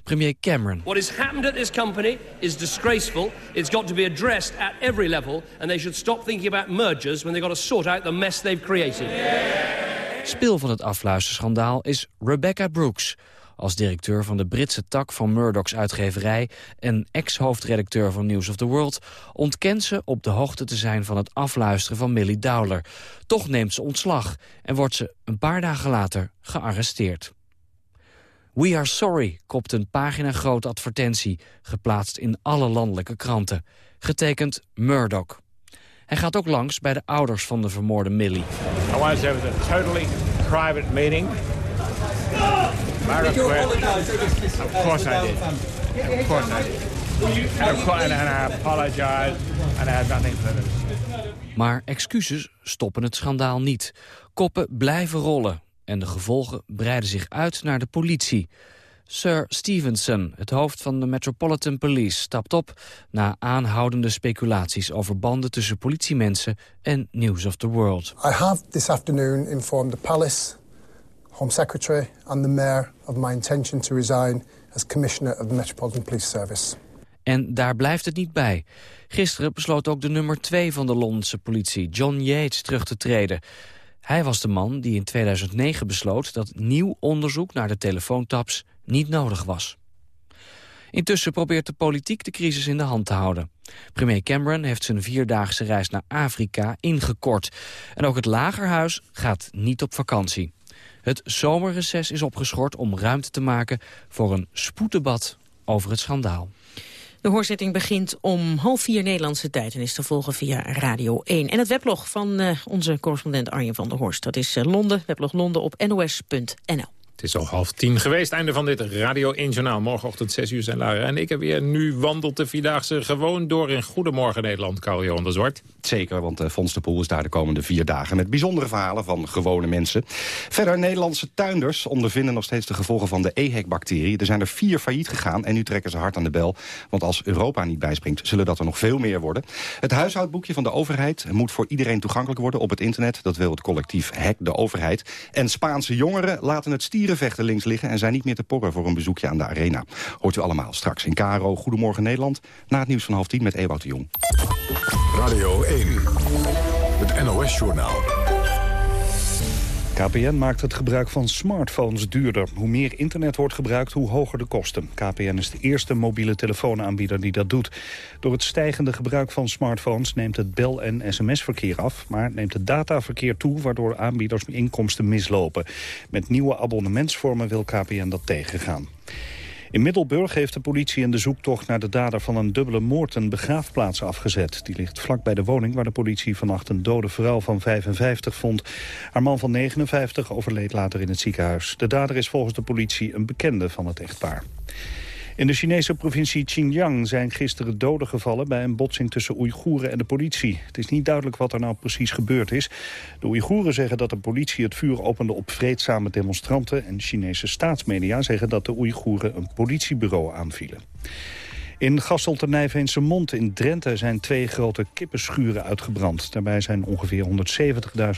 Premier Cameron What has happened at this company is disgraceful. It's got to be addressed at every level, and they should stop thinking about mergers when they've got to sort out the mess they've created. Speel van het afluisterschandaal is Rebecca Brooks. Als directeur van de Britse tak van Murdoch's uitgeverij... en ex-hoofdredacteur van News of the World... ontkent ze op de hoogte te zijn van het afluisteren van Millie Dowler. Toch neemt ze ontslag en wordt ze een paar dagen later gearresteerd. We are sorry, kopt een pagina grote advertentie... geplaatst in alle landelijke kranten. Getekend Murdoch. Hij gaat ook langs bij de ouders van de vermoorde Millie. I it was a totally private meeting. Quit. Of course I did. Of course I did. And, of course, and, and I apologize and I have nothing further to say. Maar excuses stoppen het schandaal niet. Koppen blijven rollen. En de gevolgen breiden zich uit naar de politie. Sir Stevenson, het hoofd van de Metropolitan Police, stapt op... na aanhoudende speculaties over banden tussen politiemensen en News of the World. I have this afternoon informed the Palace, Home Secretary and the Mayor... of my intention to resign as Commissioner of the Metropolitan Police Service. En daar blijft het niet bij. Gisteren besloot ook de nummer 2 van de Londense politie, John Yates, terug te treden. Hij was de man die in 2009 besloot dat nieuw onderzoek naar de telefoontaps niet nodig was. Intussen probeert de politiek de crisis in de hand te houden. Premier Cameron heeft zijn vierdaagse reis naar Afrika ingekort. En ook het Lagerhuis gaat niet op vakantie. Het zomerreces is opgeschort om ruimte te maken voor een spoeddebat over het schandaal. De hoorzitting begint om half vier Nederlandse tijd en is te volgen via Radio 1. En het weblog van uh, onze correspondent Arjen van der Horst. Dat is uh, Londen, weblog Londen op nos.nl. Het is al half tien geweest. Einde van dit Radio 1 Journaal. Morgenochtend 6 uur zijn Lara en ik heb weer nu wandelt de Vierdaagse gewoon door in Goedemorgen Nederland. Carl-Johan de. Zeker, want Fons de Poel is daar de komende vier dagen... met bijzondere verhalen van gewone mensen. Verder, Nederlandse tuinders ondervinden nog steeds de gevolgen van de EHEC-bacterie. Er zijn er vier failliet gegaan en nu trekken ze hard aan de bel. Want als Europa niet bijspringt, zullen dat er nog veel meer worden. Het huishoudboekje van de overheid moet voor iedereen toegankelijk worden op het internet. Dat wil het collectief Hack de Overheid. En Spaanse jongeren laten het stierenvechten links liggen... en zijn niet meer te porren voor een bezoekje aan de arena. Hoort u allemaal straks in Caro. Goedemorgen Nederland. Na het nieuws van half tien met Ewout de Jong. Radio 1, het NOS-journaal. KPN maakt het gebruik van smartphones duurder. Hoe meer internet wordt gebruikt, hoe hoger de kosten. KPN is de eerste mobiele telefoonaanbieder die dat doet. Door het stijgende gebruik van smartphones neemt het bel- en sms-verkeer af... maar neemt het dataverkeer toe, waardoor aanbieders inkomsten mislopen. Met nieuwe abonnementsvormen wil KPN dat tegengaan. In Middelburg heeft de politie in de zoektocht naar de dader van een dubbele moord een begraafplaats afgezet. Die ligt vlak bij de woning waar de politie vannacht een dode vrouw van 55 vond. Haar man van 59 overleed later in het ziekenhuis. De dader is volgens de politie een bekende van het echtpaar. In de Chinese provincie Xinjiang zijn gisteren doden gevallen... bij een botsing tussen Oeigoeren en de politie. Het is niet duidelijk wat er nou precies gebeurd is. De Oeigoeren zeggen dat de politie het vuur opende op vreedzame demonstranten... en Chinese staatsmedia zeggen dat de Oeigoeren een politiebureau aanvielen. In Gasselternijveense Mond in Drenthe zijn twee grote kippenschuren uitgebrand. Daarbij zijn ongeveer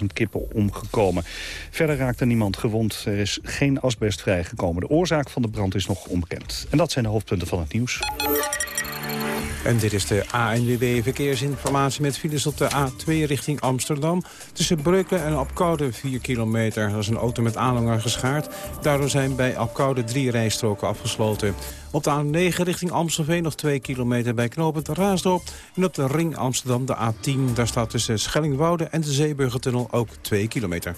170.000 kippen omgekomen. Verder raakte niemand gewond. Er is geen asbest vrijgekomen. De oorzaak van de brand is nog onbekend. En dat zijn de hoofdpunten van het nieuws. En dit is de ANWB Verkeersinformatie met files op de A2 richting Amsterdam. Tussen Brugge en Apkoude 4 kilometer. Dat is een auto met aanhanger geschaard. Daardoor zijn bij Apkoude drie rijstroken afgesloten. Op de A9 richting Amstelveen nog 2 kilometer bij knooppunt Raasdorp. En op de ring Amsterdam de A10. Daar staat tussen Schellingwoude en de Zeeburgertunnel ook 2 kilometer.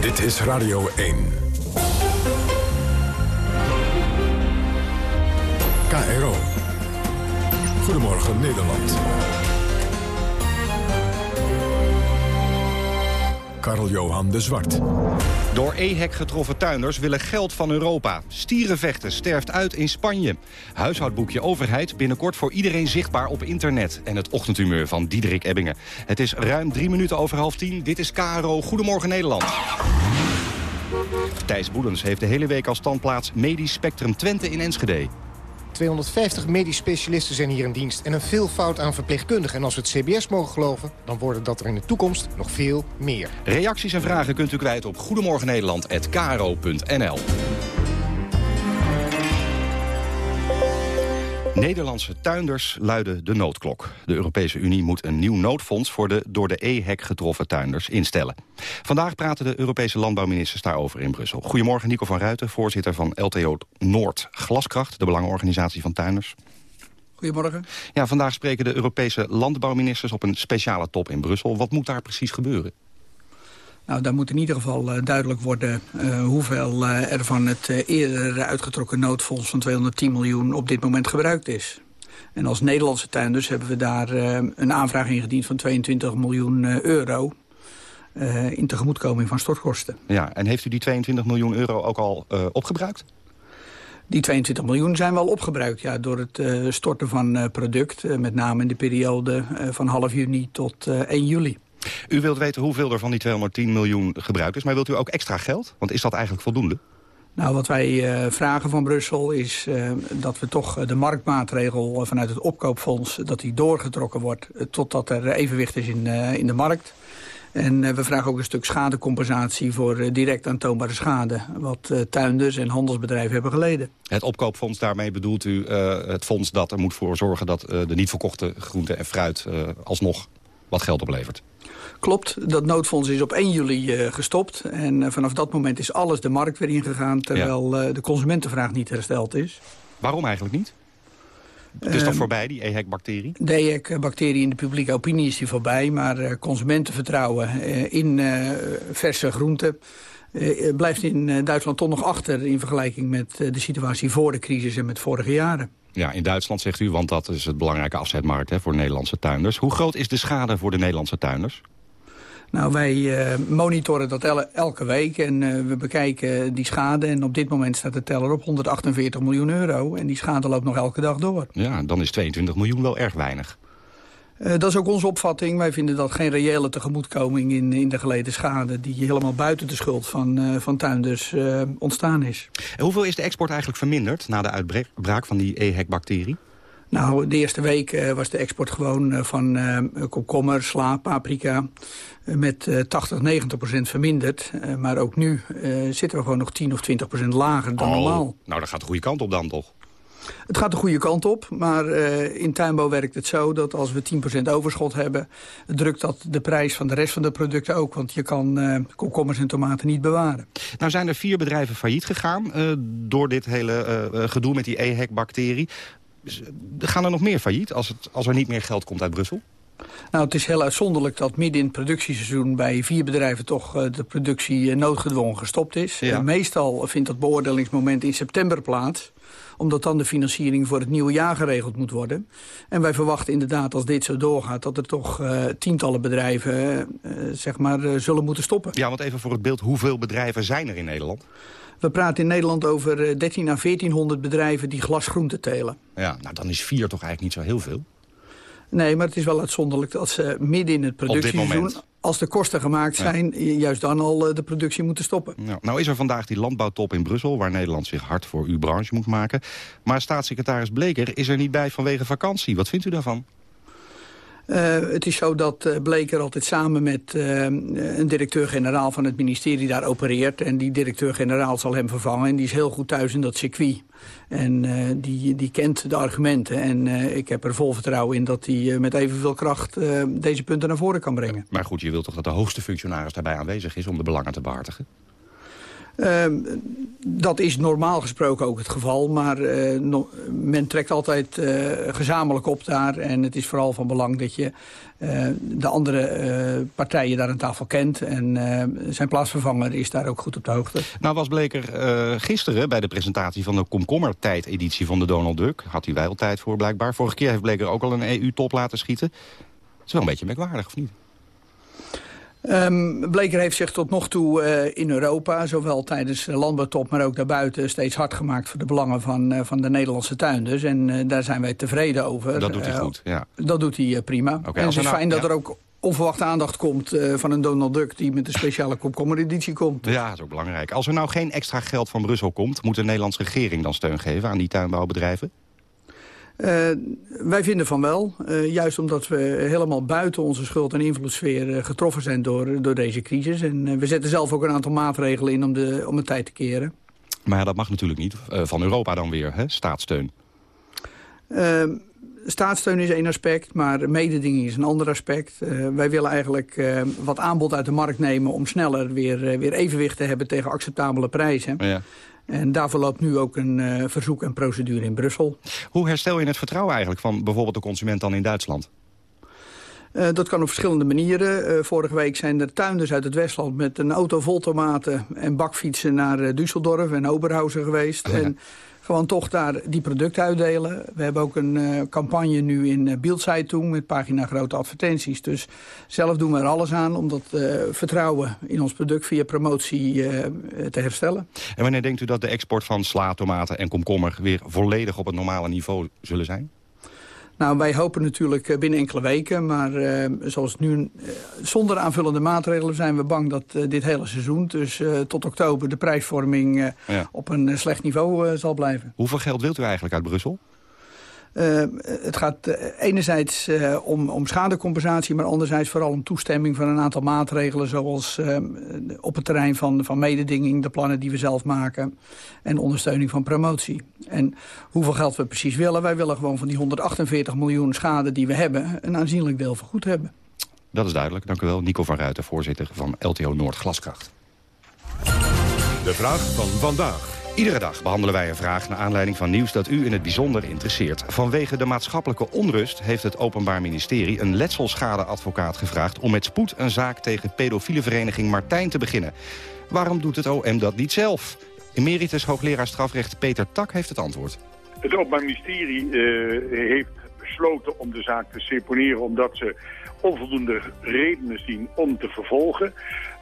Dit is Radio 1. KRO. Goedemorgen Nederland. Karl-Johan de Zwart. Door EHEC getroffen tuinders willen geld van Europa. Stierenvechten sterft uit in Spanje. Huishoudboekje overheid binnenkort voor iedereen zichtbaar op internet. En het ochtendhumeur van Diederik Ebbingen. Het is ruim drie minuten over half tien. Dit is KRO. Goedemorgen Nederland. Thijs Boelens heeft de hele week als standplaats Medisch Spectrum Twente in Enschede. 250 medisch specialisten zijn hier in dienst en een veelvoud aan verpleegkundigen. En als we het CBS mogen geloven, dan worden dat er in de toekomst nog veel meer. Reacties en vragen kunt u kwijt op goedemorgennederland.kro.nl. Nederlandse tuinders luiden de noodklok. De Europese Unie moet een nieuw noodfonds voor de door de EHEC getroffen tuinders instellen. Vandaag praten de Europese landbouwministers daarover in Brussel. Goedemorgen Nico van Ruiten, voorzitter van LTO Noord Glaskracht, de belangenorganisatie van tuinders. Goedemorgen. Ja, vandaag spreken de Europese landbouwministers op een speciale top in Brussel. Wat moet daar precies gebeuren? Nou, daar moet in ieder geval uh, duidelijk worden uh, hoeveel uh, er van het eerder uitgetrokken noodfonds van 210 miljoen op dit moment gebruikt is. En als Nederlandse tuinders hebben we daar een aanvraag ingediend van 22 miljoen euro in tegemoetkoming van stortkosten. Ja, en heeft u die 22 miljoen euro ook al opgebruikt? Die 22 miljoen zijn wel opgebruikt ja, door het uh, storten van uh, product. Uh, met name in de periode van half juni tot 1 juli. U wilt weten hoeveel er van die 210 miljoen gebruikt is. Maar wilt u ook extra geld? Want is dat eigenlijk voldoende? Nou, wat wij uh, vragen van Brussel is uh, dat we toch de marktmaatregel vanuit het opkoopfonds... dat die doorgetrokken wordt totdat er evenwicht is in, in de markt. En we vragen ook een stuk schadecompensatie voor direct aantoonbare schade... wat tuinders en handelsbedrijven hebben geleden. Het opkoopfonds, daarmee bedoelt u het fonds dat er moet voor zorgen... dat de niet verkochte groente en fruit alsnog wat geld oplevert? Klopt, dat noodfonds is op 1 juli uh, gestopt. En uh, vanaf dat moment is alles de markt weer ingegaan... terwijl ja. uh, de consumentenvraag niet hersteld is. Waarom eigenlijk niet? Het is toch voorbij, die EHEC-bacterie? De EHEC-bacterie in de publieke opinie is die voorbij. Maar consumentenvertrouwen in verse groenten... blijft in Duitsland toch nog achter in vergelijking met de situatie voor de crisis en met vorige jaren. Ja, in Duitsland zegt u, want dat is het belangrijke afzetmarkt hè, voor Nederlandse tuinders. Hoe groot is de schade voor de Nederlandse tuinders? Nou, wij uh, monitoren dat el elke week en uh, we bekijken die schade. En op dit moment staat de teller op 148 miljoen euro. En die schade loopt nog elke dag door. Ja, dan is 22 miljoen wel erg weinig. Uh, dat is ook onze opvatting. Wij vinden dat geen reële tegemoetkoming in, in de geleden schade... die helemaal buiten de schuld van, van tuinders ontstaan is. En hoeveel is de export eigenlijk verminderd na de uitbraak van die EHEC-bacterie? Nou, de eerste week uh, was de export gewoon uh, van uh, komkommer, sla, paprika... met 80, 90 procent verminderd. maar ook nu zitten we gewoon nog 10 of 20 procent lager dan oh, normaal. Nou, dat gaat de goede kant op dan toch? Het gaat de goede kant op, maar in tuinbouw werkt het zo... dat als we 10% overschot hebben, drukt dat de prijs van de rest van de producten ook. Want je kan komkommers en tomaten niet bewaren. Nou zijn er vier bedrijven failliet gegaan door dit hele gedoe met die EHEC-bacterie gaan er nog meer failliet als, het, als er niet meer geld komt uit Brussel? Nou, het is heel uitzonderlijk dat midden in het productieseizoen... bij vier bedrijven toch uh, de productie uh, noodgedwongen gestopt is. Ja. Uh, meestal vindt dat beoordelingsmoment in september plaats omdat dan de financiering voor het nieuwe jaar geregeld moet worden. En wij verwachten inderdaad, als dit zo doorgaat... dat er toch uh, tientallen bedrijven uh, zeg maar, uh, zullen moeten stoppen. Ja, want even voor het beeld, hoeveel bedrijven zijn er in Nederland? We praten in Nederland over 13 à 1400 bedrijven die glasgroenten telen. Ja, nou dan is vier toch eigenlijk niet zo heel veel? Nee, maar het is wel uitzonderlijk dat ze midden in het productieseizoen... als de kosten gemaakt zijn, ja. juist dan al de productie moeten stoppen. Ja, nou is er vandaag die landbouwtop in Brussel... waar Nederland zich hard voor uw branche moet maken. Maar staatssecretaris Bleker is er niet bij vanwege vakantie. Wat vindt u daarvan? Uh, het is zo dat uh, Bleker altijd samen met uh, een directeur-generaal van het ministerie daar opereert. En die directeur-generaal zal hem vervangen. En die is heel goed thuis in dat circuit. En die, die kent de argumenten. En ik heb er vol vertrouwen in dat hij met evenveel kracht deze punten naar voren kan brengen. Maar goed, je wilt toch dat de hoogste functionaris daarbij aanwezig is om de belangen te behartigen? Uh, dat is normaal gesproken ook het geval, maar no, men trekt altijd uh, gezamenlijk op daar. En het is vooral van belang dat je de andere partijen daar aan tafel kent. En zijn plaatsvervanger is daar ook goed op de hoogte. Nou was Bleker gisteren bij de presentatie van de komkommertijd-editie van de Donald Duck. Had hij wel tijd voor blijkbaar. Vorige keer heeft Bleker ook al een EU-top laten schieten. Dat is wel een beetje merkwaardig, of niet? Um, Bleker heeft zich tot nog toe uh, in Europa, zowel tijdens de landbouwtop... maar ook daarbuiten steeds hard gemaakt voor de belangen van, uh, van de Nederlandse tuinders. En uh, daar zijn wij tevreden over. Dat doet hij goed, ja. Dat doet hij prima. Okay, en het is nou, fijn dat ja. er ook onverwachte aandacht komt van een Donald Duck... die met een speciale komkommereditie komt. Ja, dat is ook belangrijk. Als er nou geen extra geld van Brussel komt... moet de Nederlandse regering dan steun geven aan die tuinbouwbedrijven? Uh, wij vinden van wel. Uh, juist omdat we helemaal buiten onze schuld- en invloedssfeer uh, getroffen zijn door, door deze crisis. En we zetten zelf ook een aantal maatregelen in om de, om de tijd te keren. Maar ja, dat mag natuurlijk niet. van Europa dan weer, hè? staatssteun. staatssteun is één aspect, maar mededinging is een ander aspect. wij willen eigenlijk wat aanbod uit de markt nemen... om sneller weer, weer evenwicht te hebben tegen acceptabele prijzen. Ja. En daarvoor loopt nu ook een uh, verzoek en procedure in Brussel. Hoe herstel je het vertrouwen eigenlijk van bijvoorbeeld de consument dan in Duitsland? Uh, dat kan op verschillende manieren. Uh, vorige week zijn er tuinders uit het Westland met een auto vol tomaten en bakfietsen naar uh, Düsseldorf en Oberhausen geweest. Ja. En gewoon toch daar die producten uitdelen. We hebben ook een uh, campagne nu in uh, Bildzeitung met pagina grote advertenties. Dus zelf doen we er alles aan om dat uh, vertrouwen in ons product via promotie te herstellen. En wanneer denkt u dat de export van sla, tomaten en komkommer weer volledig op het normale niveau zullen zijn? Nou, wij hopen natuurlijk eh, binnen enkele weken. Maar uh, zoals nu, uh, zonder aanvullende maatregelen zijn we bang dat uh, dit hele seizoen... dus tot oktober de prijsvorming ja. op een slecht niveau zal blijven. Hoeveel geld wilt u eigenlijk uit Brussel? Uh, het gaat uh, enerzijds uh, om, om schadecompensatie... maar anderzijds vooral om toestemming van een aantal maatregelen... zoals op het terrein van, van mededinging, de plannen die we zelf maken... en ondersteuning van promotie. En hoeveel geld we precies willen? Wij willen gewoon van die 148 miljoen schade die we hebben... een aanzienlijk deel vergoed hebben. Dat is duidelijk. Dank u wel. Nico van Ruiten, voorzitter van LTO Noord Glaskracht. De vraag van vandaag. Iedere dag behandelen wij een vraag naar aanleiding van nieuws dat u in het bijzonder interesseert. Vanwege de maatschappelijke onrust heeft het Openbaar Ministerie een letselschadeadvocaat gevraagd om met spoed een zaak tegen pedofiele vereniging Martijn te beginnen. Waarom doet het OM dat niet zelf? Emeritus hoogleraar strafrecht Peter Tak heeft het antwoord. Het Openbaar Ministerie uh, heeft besloten om de zaak te seponeren omdat ze onvoldoende redenen zien om te vervolgen.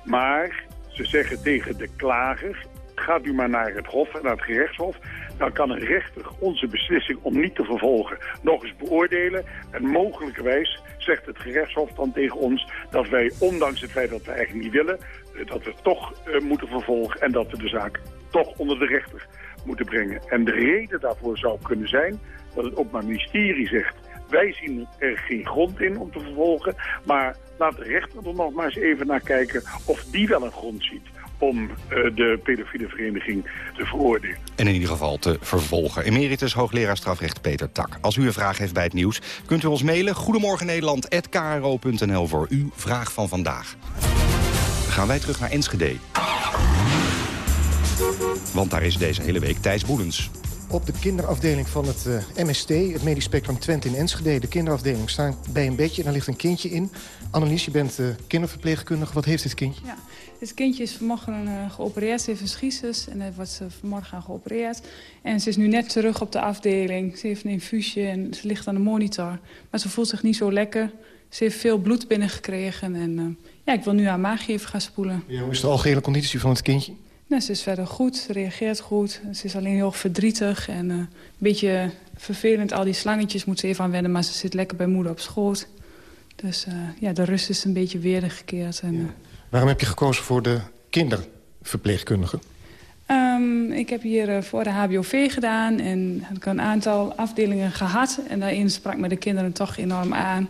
Maar ze zeggen tegen de klager, gaat u maar naar het Hof, naar het gerechtshof. Dan kan een rechter onze beslissing om niet te vervolgen nog eens beoordelen. En mogelijkerwijs zegt het gerechtshof dan tegen ons dat wij, ondanks het feit dat we eigenlijk niet willen, eh, dat we toch uh, moeten vervolgen en dat we de zaak toch onder de rechter moeten brengen. En de reden daarvoor zou kunnen zijn dat het Openbaar Ministerie zegt, wij zien er geen grond in om te vervolgen, maar laat de rechter er nog maar eens even naar kijken of die wel een grond ziet om uh, de pedofiele vereniging te veroordelen. En in ieder geval te vervolgen. Emeritus hoogleraar strafrecht Peter Tak. Als u een vraag heeft bij het nieuws, kunt u ons mailen. Goedemorgen Nederland@kro.nl voor uw vraag van vandaag. Gaan wij terug naar Enschede. Want daar is deze hele week Thijs Boelens. Op de kinderafdeling van het uh, MST, het Medisch Spectrum Twente in Enschede... de kinderafdeling, staan bij een bedje en daar ligt een kindje in. Annelies, je bent uh, kinderverpleegkundige. Wat heeft dit kindje? Ja, dit kindje is vanmorgen uh, geopereerd. Ze heeft een schisis en hij wordt uh, vanmorgen geopereerd. En ze is nu net terug op de afdeling. Ze heeft een infusie en ze ligt aan de monitor. Maar ze voelt zich niet zo lekker. Ze heeft veel bloed binnengekregen. En ja, ik wil nu haar maagje even gaan spoelen. Ja, hoe is de algehele conditie van het kindje? Nou, ze is verder goed, ze reageert goed. Ze is alleen heel verdrietig en uh, een beetje vervelend. Al die slangetjes moet ze even aan wennen, maar ze zit lekker bij moeder op schoot. Dus uh, ja, de rust is een beetje wedergekeerd. En, ja. Waarom heb je gekozen voor de kinderverpleegkundige? Um, ik heb hier uh, voor de HBOV gedaan en heb ik een aantal afdelingen gehad. En daarin sprak me de kinderen toch enorm aan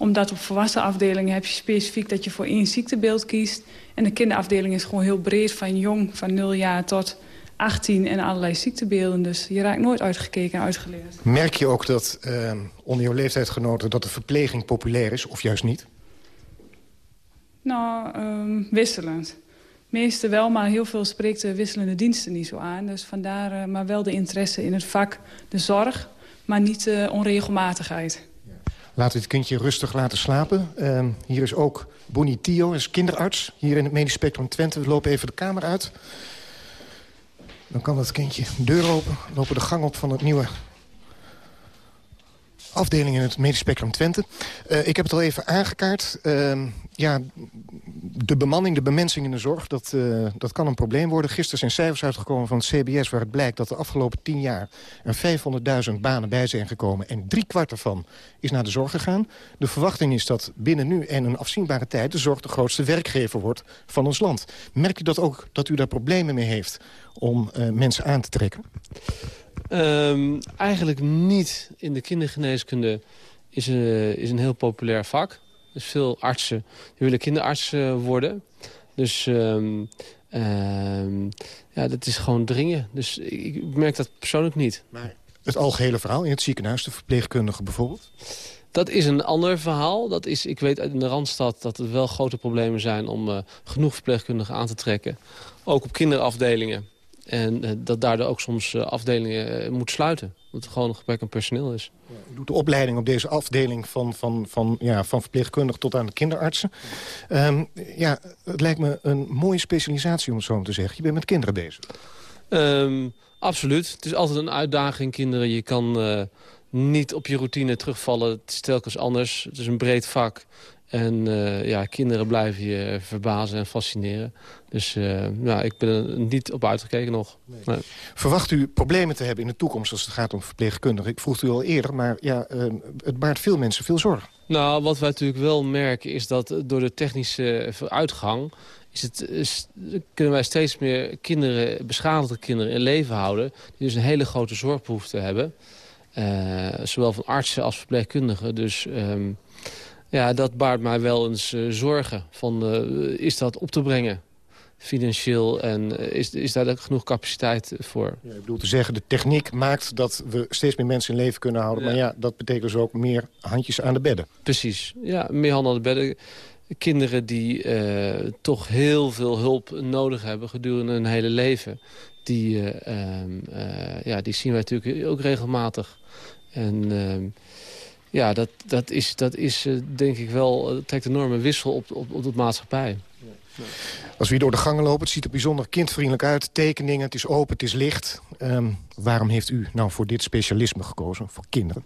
omdat op volwassen afdelingen heb je specifiek dat je voor één ziektebeeld kiest. En de kinderafdeling is gewoon heel breed, van jong, van 0 jaar tot 18 en allerlei ziektebeelden. Dus je raakt nooit uitgekeken en uitgeleerd. Merk je ook dat uh, onder jouw leeftijdsgenoten dat de verpleging populair is, of juist niet? Nou, um, wisselend. Meeste wel, maar heel veel spreekt de wisselende diensten niet zo aan. Dus vandaar uh, maar wel de interesse in het vak, de zorg, maar niet de onregelmatigheid. Laten we het kindje rustig laten slapen. Uh, hier is ook Bonnie Tio, is kinderarts. Hier in het Medisch Spectrum Twente. We lopen even de kamer uit. Dan kan dat kindje deur open. Lopen de gang op van het nieuwe afdeling in het Medisch Spectrum Twente. Uh, ik heb het al even aangekaart. Uh, ja, de bemanning, de bemensing in de zorg, dat, uh, dat kan een probleem worden. Gisteren zijn cijfers uitgekomen van het CBS... waar het blijkt dat de afgelopen tien jaar er 500.000 banen bij zijn gekomen... en drie kwart ervan is naar de zorg gegaan. De verwachting is dat binnen nu en een afzienbare tijd... de zorg de grootste werkgever wordt van ons land. Merkt u dat ook, dat u daar problemen mee heeft om uh, mensen aan te trekken? Um, eigenlijk niet. In de kindergeneeskunde is, uh, is een heel populair vak. Dus veel artsen die willen kinderarts uh, worden. Dus um, um, ja, dat is gewoon dringen. Dus ik, ik merk dat persoonlijk niet. Maar het algehele verhaal in het ziekenhuis, de verpleegkundige bijvoorbeeld? Dat is een ander verhaal. Dat is, ik weet uit de Randstad dat er wel grote problemen zijn... om uh, genoeg verpleegkundigen aan te trekken. Ook op kinderafdelingen. En uh, dat daardoor ook soms uh, afdelingen moet sluiten. Omdat er gewoon een gebrek aan personeel is. U doet de opleiding op deze afdeling van, van, van, ja, van verpleegkundig tot aan de kinderartsen. Ehm, ja, het lijkt me een mooie specialisatie om het zo te zeggen. Je bent met kinderen bezig. Ehm, absoluut. Het is altijd een uitdaging, kinderen. Je kan uh, niet op je routine terugvallen. Het is telkens anders. Het is een breed vak. En uh, ja, kinderen blijven je verbazen en fascineren. Dus ja, ik ben er niet op uitgekeken nog. Nee. Verwacht u problemen te hebben in de toekomst als het gaat om verpleegkundigen? Ik vroeg u al eerder, maar ja, uh, het baart veel mensen veel zorgen. Nou, wat wij natuurlijk wel merken is dat door de technische uitgang... Is het, is, kunnen wij steeds meer kinderen, beschadigde kinderen in leven houden... die dus een hele grote zorgbehoefte hebben. zowel van artsen als verpleegkundigen. Dus... Um, ja, dat baart mij wel eens uh, zorgen. Van, uh, is dat op te brengen? Financieel en uh, is, is daar genoeg capaciteit voor? Ja, ik bedoel te zeggen, de techniek maakt dat we steeds meer mensen in leven kunnen houden. Ja. Maar ja, dat betekent dus ook meer handjes aan de bedden. Precies, ja, meer handen aan de bedden. Kinderen die toch heel veel hulp nodig hebben gedurende hun hele leven. Die, ehm, ja, die zien wij natuurlijk ook regelmatig. En ehm, ja, dat, dat is, dat is uh, denk ik wel, uh, trekt een enorme wissel op, op, op de maatschappij. Als we hier door de gangen lopen, het ziet er bijzonder kindvriendelijk uit. Tekeningen, het is open, het is licht. Um, waarom heeft u nou voor dit specialisme gekozen, voor kinderen?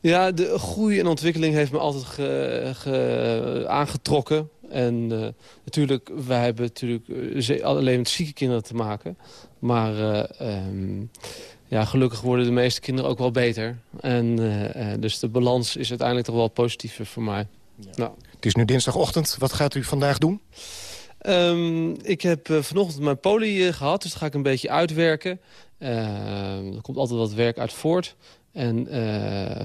Ja, de groei en ontwikkeling heeft me altijd ge, ge, aangetrokken. En uh, natuurlijk, wij hebben natuurlijk alleen met zieke kinderen te maken. Maar... Um, ja, gelukkig worden de meeste kinderen ook wel beter. En uh, dus de balans is uiteindelijk toch wel positiever voor mij. Ja. Nou. Het is nu dinsdagochtend. Wat gaat u vandaag doen? Um, ik heb uh, vanochtend mijn poli uh, gehad, dus dat ga ik een beetje uitwerken. Ehm, er komt altijd wat werk uit voort. En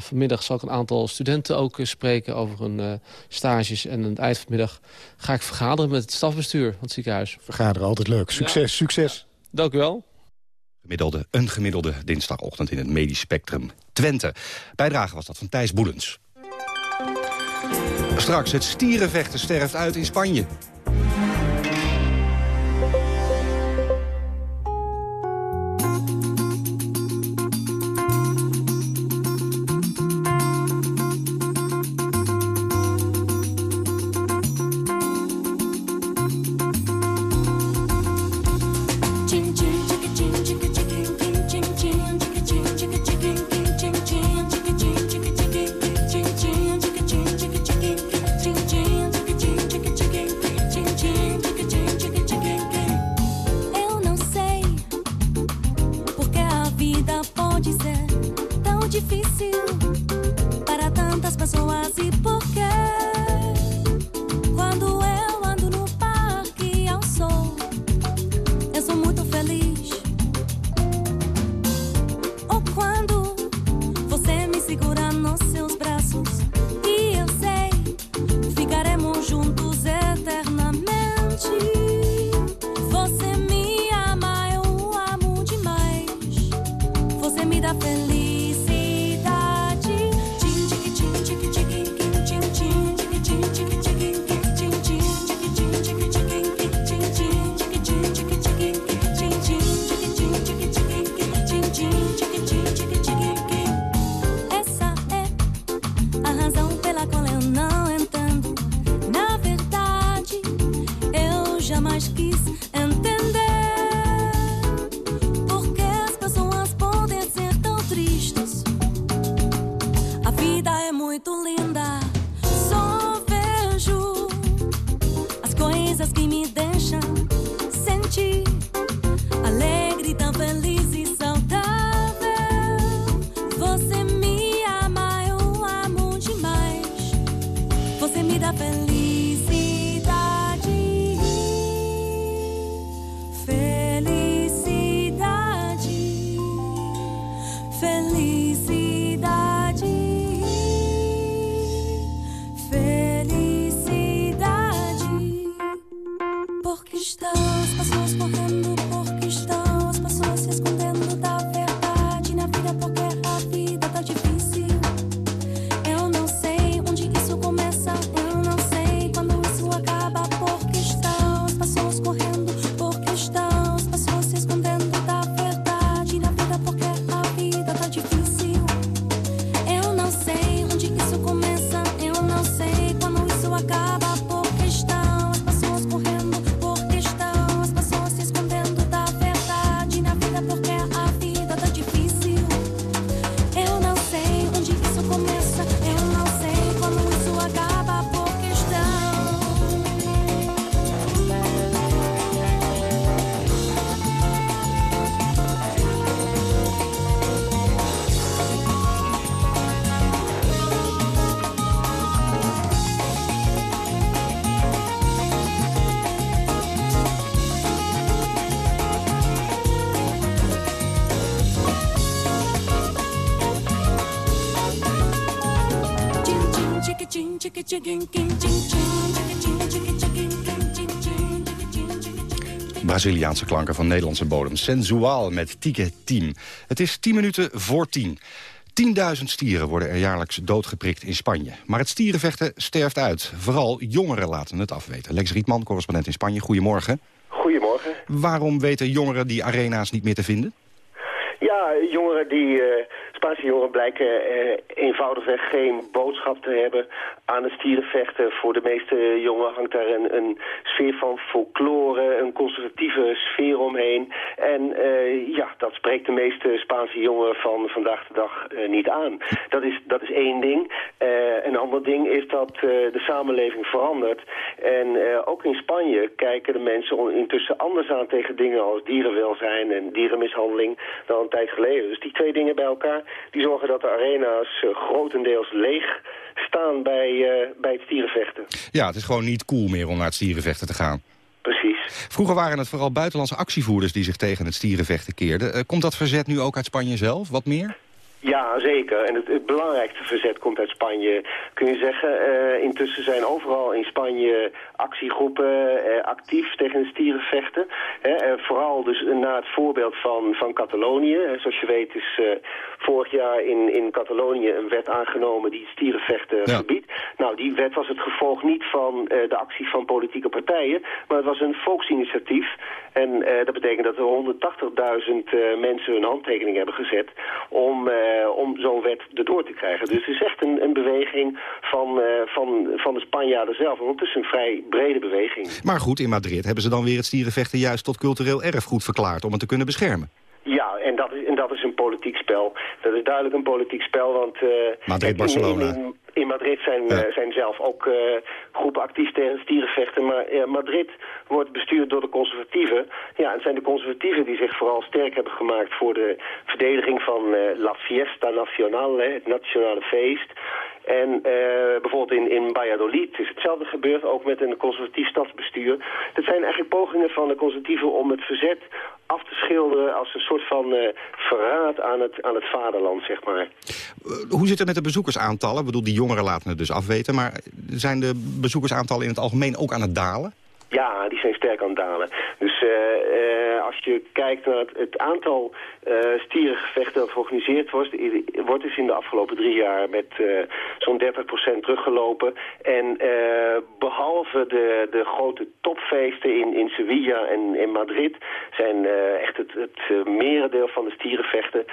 vanmiddag zal ik een aantal studenten ook spreken over hun stages. En aan het eind van de middag ga ik vergaderen met het stafbestuur van het ziekenhuis. Vergaderen, altijd leuk. Succes, ja. succes. Dank u wel. Gemiddelde, een gemiddelde dinsdagochtend in het medisch spectrum Twente. Bijdrage was dat van Thijs Boelens. Straks, het stierenvechten sterft uit in Spanje. buscas Braziliaanse klanken van Nederlandse bodem. Sensuaal met Tike Team. Het is 10 minuten voor 10. 10.000 stieren worden er jaarlijks doodgeprikt in Spanje. Maar het stierenvechten sterft uit. Vooral jongeren laten het afweten. Lex Rietman, correspondent in Spanje. Goedemorgen. Goedemorgen. Waarom weten jongeren die arena's niet meer te vinden? Ja, jongeren die, uh, Jongeren blijken uh, eenvoudigweg geen boodschap te hebben aan het stierenvechten. Voor de meeste jongeren hangt daar een, sfeer van folklore, een conservatieve sfeer omheen. En uh, ja, dat spreekt de meeste Spaanse jongeren van vandaag de dag niet aan. Dat is, dat is één ding. een ander ding is dat de samenleving verandert. En ook in Spanje kijken de mensen intussen anders aan tegen dingen als dierenwelzijn en dierenmishandeling dan een tijd geleden. Dus die twee dingen bij elkaar, die zorgen dat de arena's uh, grotendeels leeg staan bij, uh, bij het stierenvechten. Ja, het is gewoon niet cool meer om naar het stierenvechten te gaan. Precies. Vroeger waren het vooral buitenlandse actievoerders die zich tegen het stierenvechten keerden. Uh, komt dat verzet nu ook uit Spanje zelf? Wat meer? Ja, zeker. En het, het, belangrijkste verzet komt uit Spanje. Kun je zeggen, uh, intussen zijn overal in Spanje actiegroepen uh, actief tegen de stierenvechten. Uh, vooral dus na het voorbeeld van, van Catalonië. zoals je weet is vorig jaar in, in Catalonië een wet aangenomen die stierenvechten ja. verbiedt. Nou, die wet was het gevolg niet van de actie van politieke partijen, maar het was een volksinitiatief. En dat betekent dat er 180.000 mensen hun handtekening hebben gezet om om zo'n wet erdoor te krijgen. Dus het is echt een, een beweging van, uh, van, van de Spanjaarden zelf. Ondertussen een vrij brede beweging. Maar goed, in Madrid hebben ze dan weer het stierenvechten juist tot cultureel erfgoed verklaard om het te kunnen beschermen. Ja, en dat, is, en dat is een politiek spel. Dat is duidelijk een politiek spel, want... Uh, Madrid-Barcelona. In, in, in, Madrid zijn, ja. uh, zijn zelf ook uh, groepen actief tegen stierenvechten. Maar Madrid wordt bestuurd door de conservatieven. Ja, het zijn de conservatieven die zich vooral sterk hebben gemaakt... voor de verdediging van La Fiesta Nacional, hè, het nationale feest... En uh, bijvoorbeeld in, in Valladolid is hetzelfde gebeurd, ook met een conservatief stadsbestuur. Dat zijn eigenlijk pogingen van de conservatieven om het verzet af te schilderen als een soort van uh, verraad aan het, aan het vaderland, zeg maar. Uh, hoe zit het met de bezoekersaantallen? Ik bedoel, die jongeren laten het dus afweten, maar zijn de bezoekersaantallen in het algemeen ook aan het dalen? Ja, die zijn sterk aan het dalen. Dus uh, uh, als je kijkt naar het, aantal uh, stierengevechten dat georganiseerd wordt, wordt is in de afgelopen drie jaar met zo'n 30% teruggelopen. En behalve de, de grote topfeesten in, in Sevilla en in Madrid zijn echt het, het merendeel van de stierenvechten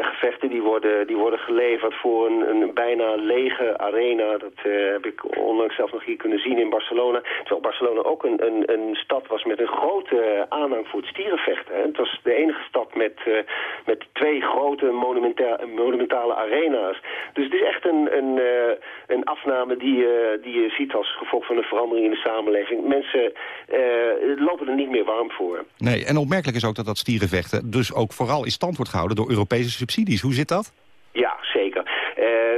gevechten die worden, die worden geleverd voor een, een bijna lege arena. Dat heb ik onlangs zelf nog hier kunnen zien in Barcelona. Terwijl Barcelona ook een een, een, stad was met een grote aanhang voor het stierenvechten. Hè. Het was de enige stad met, uh, met twee grote monumenta monumentale arena's. Dus het is echt een, een, uh, een afname die, die je ziet als gevolg van een verandering in de samenleving. Mensen lopen er niet meer warm voor. Nee, en opmerkelijk is ook dat dat stierenvechten dus ook vooral in stand wordt gehouden door Europese subsidies. Hoe zit dat? Ja, zeker.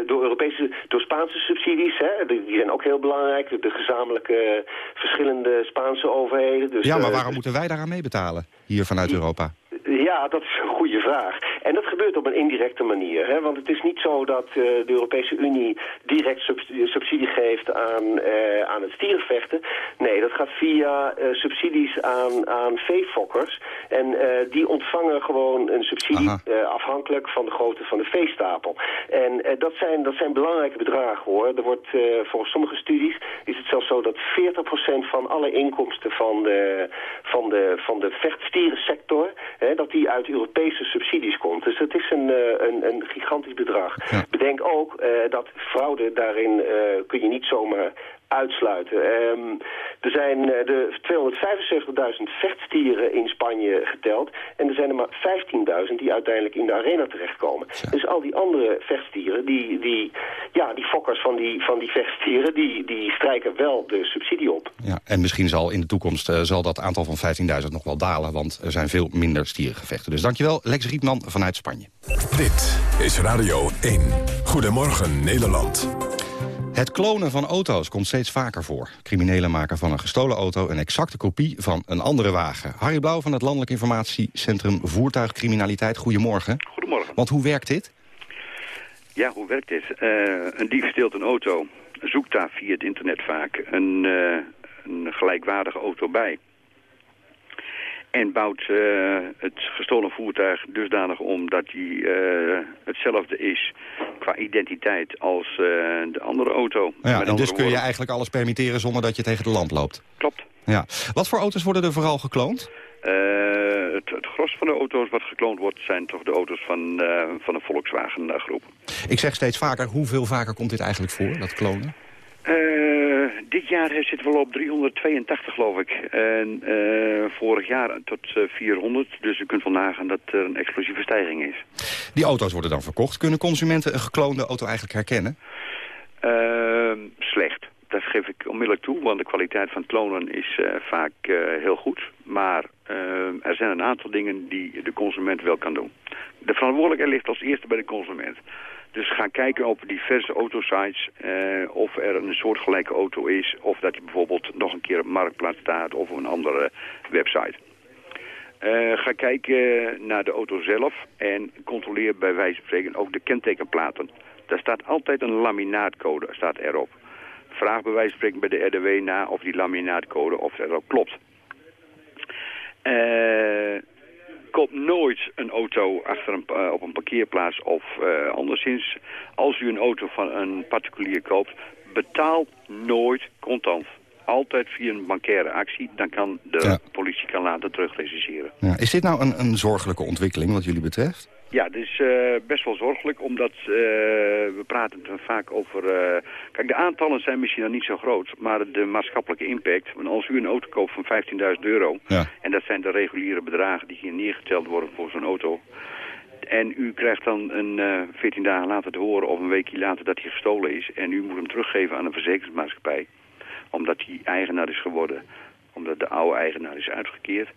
Door Europese, door Spaanse subsidies, hè, die, zijn ook heel belangrijk. De, gezamenlijke uh, verschillende Spaanse overheden. Dus, ja, maar uh, waarom moeten wij daaraan meebetalen, hier vanuit Europa? Ja, dat is een goede vraag. En dat gebeurt op een indirecte manier. Hè? Want het is niet zo dat uh, de Europese Unie direct subsidie, geeft aan, uh, aan het stierenvechten. Nee, dat gaat via uh, subsidies aan, aan veefokkers. En die ontvangen gewoon een subsidie afhankelijk van de grootte van de veestapel. En dat, zijn, dat zijn belangrijke bedragen hoor. Er wordt volgens sommige studies is het zelfs zo dat 40% van alle inkomsten van de, van de, van de vechtstierensector... Hè, dat die uit Europese subsidies komt. Dus het is een, uh, een, een gigantisch bedrag. Ja. Bedenk ook uh, dat fraude daarin uh, kun je niet zomaar uitsluiten. Um, er zijn de 275.000 vechtstieren in Spanje geteld. En er zijn er maar 15.000 die uiteindelijk in de arena terechtkomen. Ja. Dus al die andere vechtstieren, die, die, ja, die fokkers van die, van die vechtstieren... Die, die strijken wel de subsidie op. Ja, en misschien zal in de toekomst uh, zal dat aantal van 15.000 nog wel dalen... want er zijn veel minder stierengevechten. Dus dankjewel, Lex Rietman vanuit Spanje. Dit is Radio 1. Goedemorgen Nederland. Het klonen van auto's komt steeds vaker voor. Criminelen maken van een gestolen auto een exacte kopie van een andere wagen. Harry Blauw van het Landelijk Informatiecentrum Voertuigcriminaliteit. Goedemorgen. Goedemorgen. Want hoe werkt dit? Ja, hoe werkt dit? Eh, een dief steelt een auto, zoekt daar via het internet vaak een, eh, een gelijkwaardige auto bij. En bouwt eh, het gestolen voertuig dusdanig om dat hij hetzelfde is qua identiteit als de andere auto. Ja, en dus kun je eigenlijk alles permitteren zonder dat je tegen de lamp loopt? Klopt. Ja. Wat voor auto's worden er vooral gekloond? Het, het gros van de auto's wat gekloond wordt zijn toch de auto's van, van de Volkswagen groep. Ik zeg steeds vaker, hoeveel vaker komt dit eigenlijk voor, dat klonen? Uh, dit jaar zitten we al op 382 geloof ik. En vorig jaar tot 400. Dus u kunt wel nagaan dat er een explosieve stijging is. Die auto's worden dan verkocht. Kunnen consumenten een gekloonde auto eigenlijk herkennen? Uh, slecht. Dat geef ik onmiddellijk toe, want de kwaliteit van klonen is vaak heel goed. Maar er zijn een aantal dingen die de consument wel kan doen. De verantwoordelijkheid ligt als eerste bij de consument. Dus ga kijken op diverse autosites uh, of er een soortgelijke auto is... of dat die bijvoorbeeld nog een keer op Marktplaats staat of op een andere website. Uh, ga kijken naar de auto zelf en controleer bij wijze van spreken ook de kentekenplaten. Daar staat altijd een laminaatcode staat erop. Vraag bij wijze van spreken bij de RDW na of die laminaatcode of dat ook klopt. Uh, koop nooit een auto achter een, uh, op een parkeerplaats of uh, anderszins. Als u een auto van een particulier koopt, betaal nooit contant. Altijd via een bankaire actie, dan kan de ja. politie kan laten terugrecenseren. Ja. Is dit nou een, een zorgelijke ontwikkeling wat jullie betreft? Ja, het is uh, best wel zorgelijk, omdat uh, we praten vaak over... Uh, kijk, de aantallen zijn misschien nog niet zo groot, maar de maatschappelijke impact... Want als u een auto koopt van 15.000 euro, ja. en dat zijn de reguliere bedragen die hier neergeteld worden voor zo'n auto... En u krijgt dan een 14 dagen later te horen of een weekje later dat hij gestolen is... en u moet hem teruggeven aan een verzekeringsmaatschappij, omdat hij eigenaar is geworden... omdat de oude eigenaar is uitgekeerd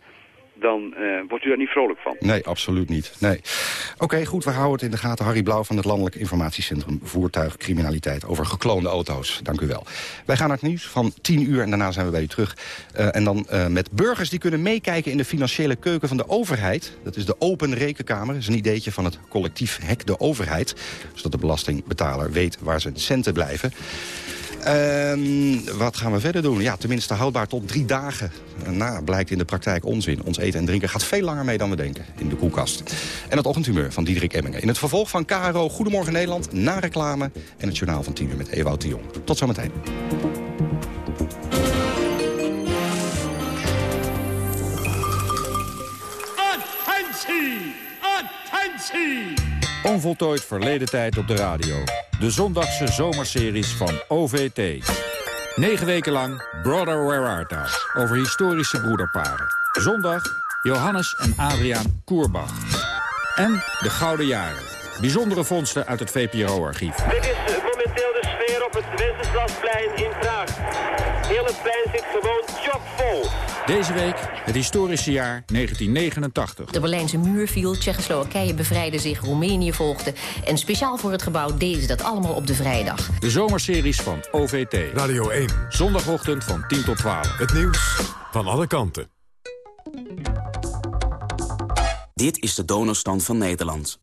dan uh, wordt u daar niet vrolijk van. Nee, absoluut niet. Nee. Oké, goed, we houden het in de gaten. Harry Blauw van het Landelijk Informatiecentrum Voertuigcriminaliteit over gekloonde auto's. Dank u wel. Wij gaan naar het nieuws van 10 uur en daarna zijn we bij u terug. Uh, en dan uh, met burgers die kunnen meekijken in de financiële keuken van de overheid. Dat is de Open Rekenkamer. Dat is een ideetje van het collectief Hek de Overheid. Zodat de belastingbetaler weet waar zijn centen blijven. Uh, wat gaan we verder doen? Ja, tenminste houdbaar tot drie dagen. Nou, blijkt in de praktijk onzin. Ons eten en drinken gaat veel langer mee dan we denken in de koelkast. En het ochtendhumeur van Diederik Emmingen. In het vervolg van KRO Goedemorgen Nederland, na reclame... en het journaal van 10 uur met Ewout de Jong. Tot zometeen. Attentie! Attentie! Onvoltooid verleden tijd op de radio. De zondagse zomerseries van OVT. Negen weken lang Brother Where? Over historische broederparen. Zondag Johannes en Adriaan Koerbach. En de Gouden Jaren. Bijzondere vondsten uit het VPRO-archief. Dit is momenteel de sfeer op het Wenceslasplein in Praag. Het hele plein zit gewoon chockvol. Deze week het historische jaar 1989. De Berlijnse muur viel, Tsjechoslowakije bevrijdde zich, Roemenië volgde. En speciaal voor het gebouw deden ze dat allemaal op de vrijdag. De zomerseries van OVT. Radio 1. Zondagochtend van 10 tot 12. Het nieuws van alle kanten. Dit is de donorstand van Nederland.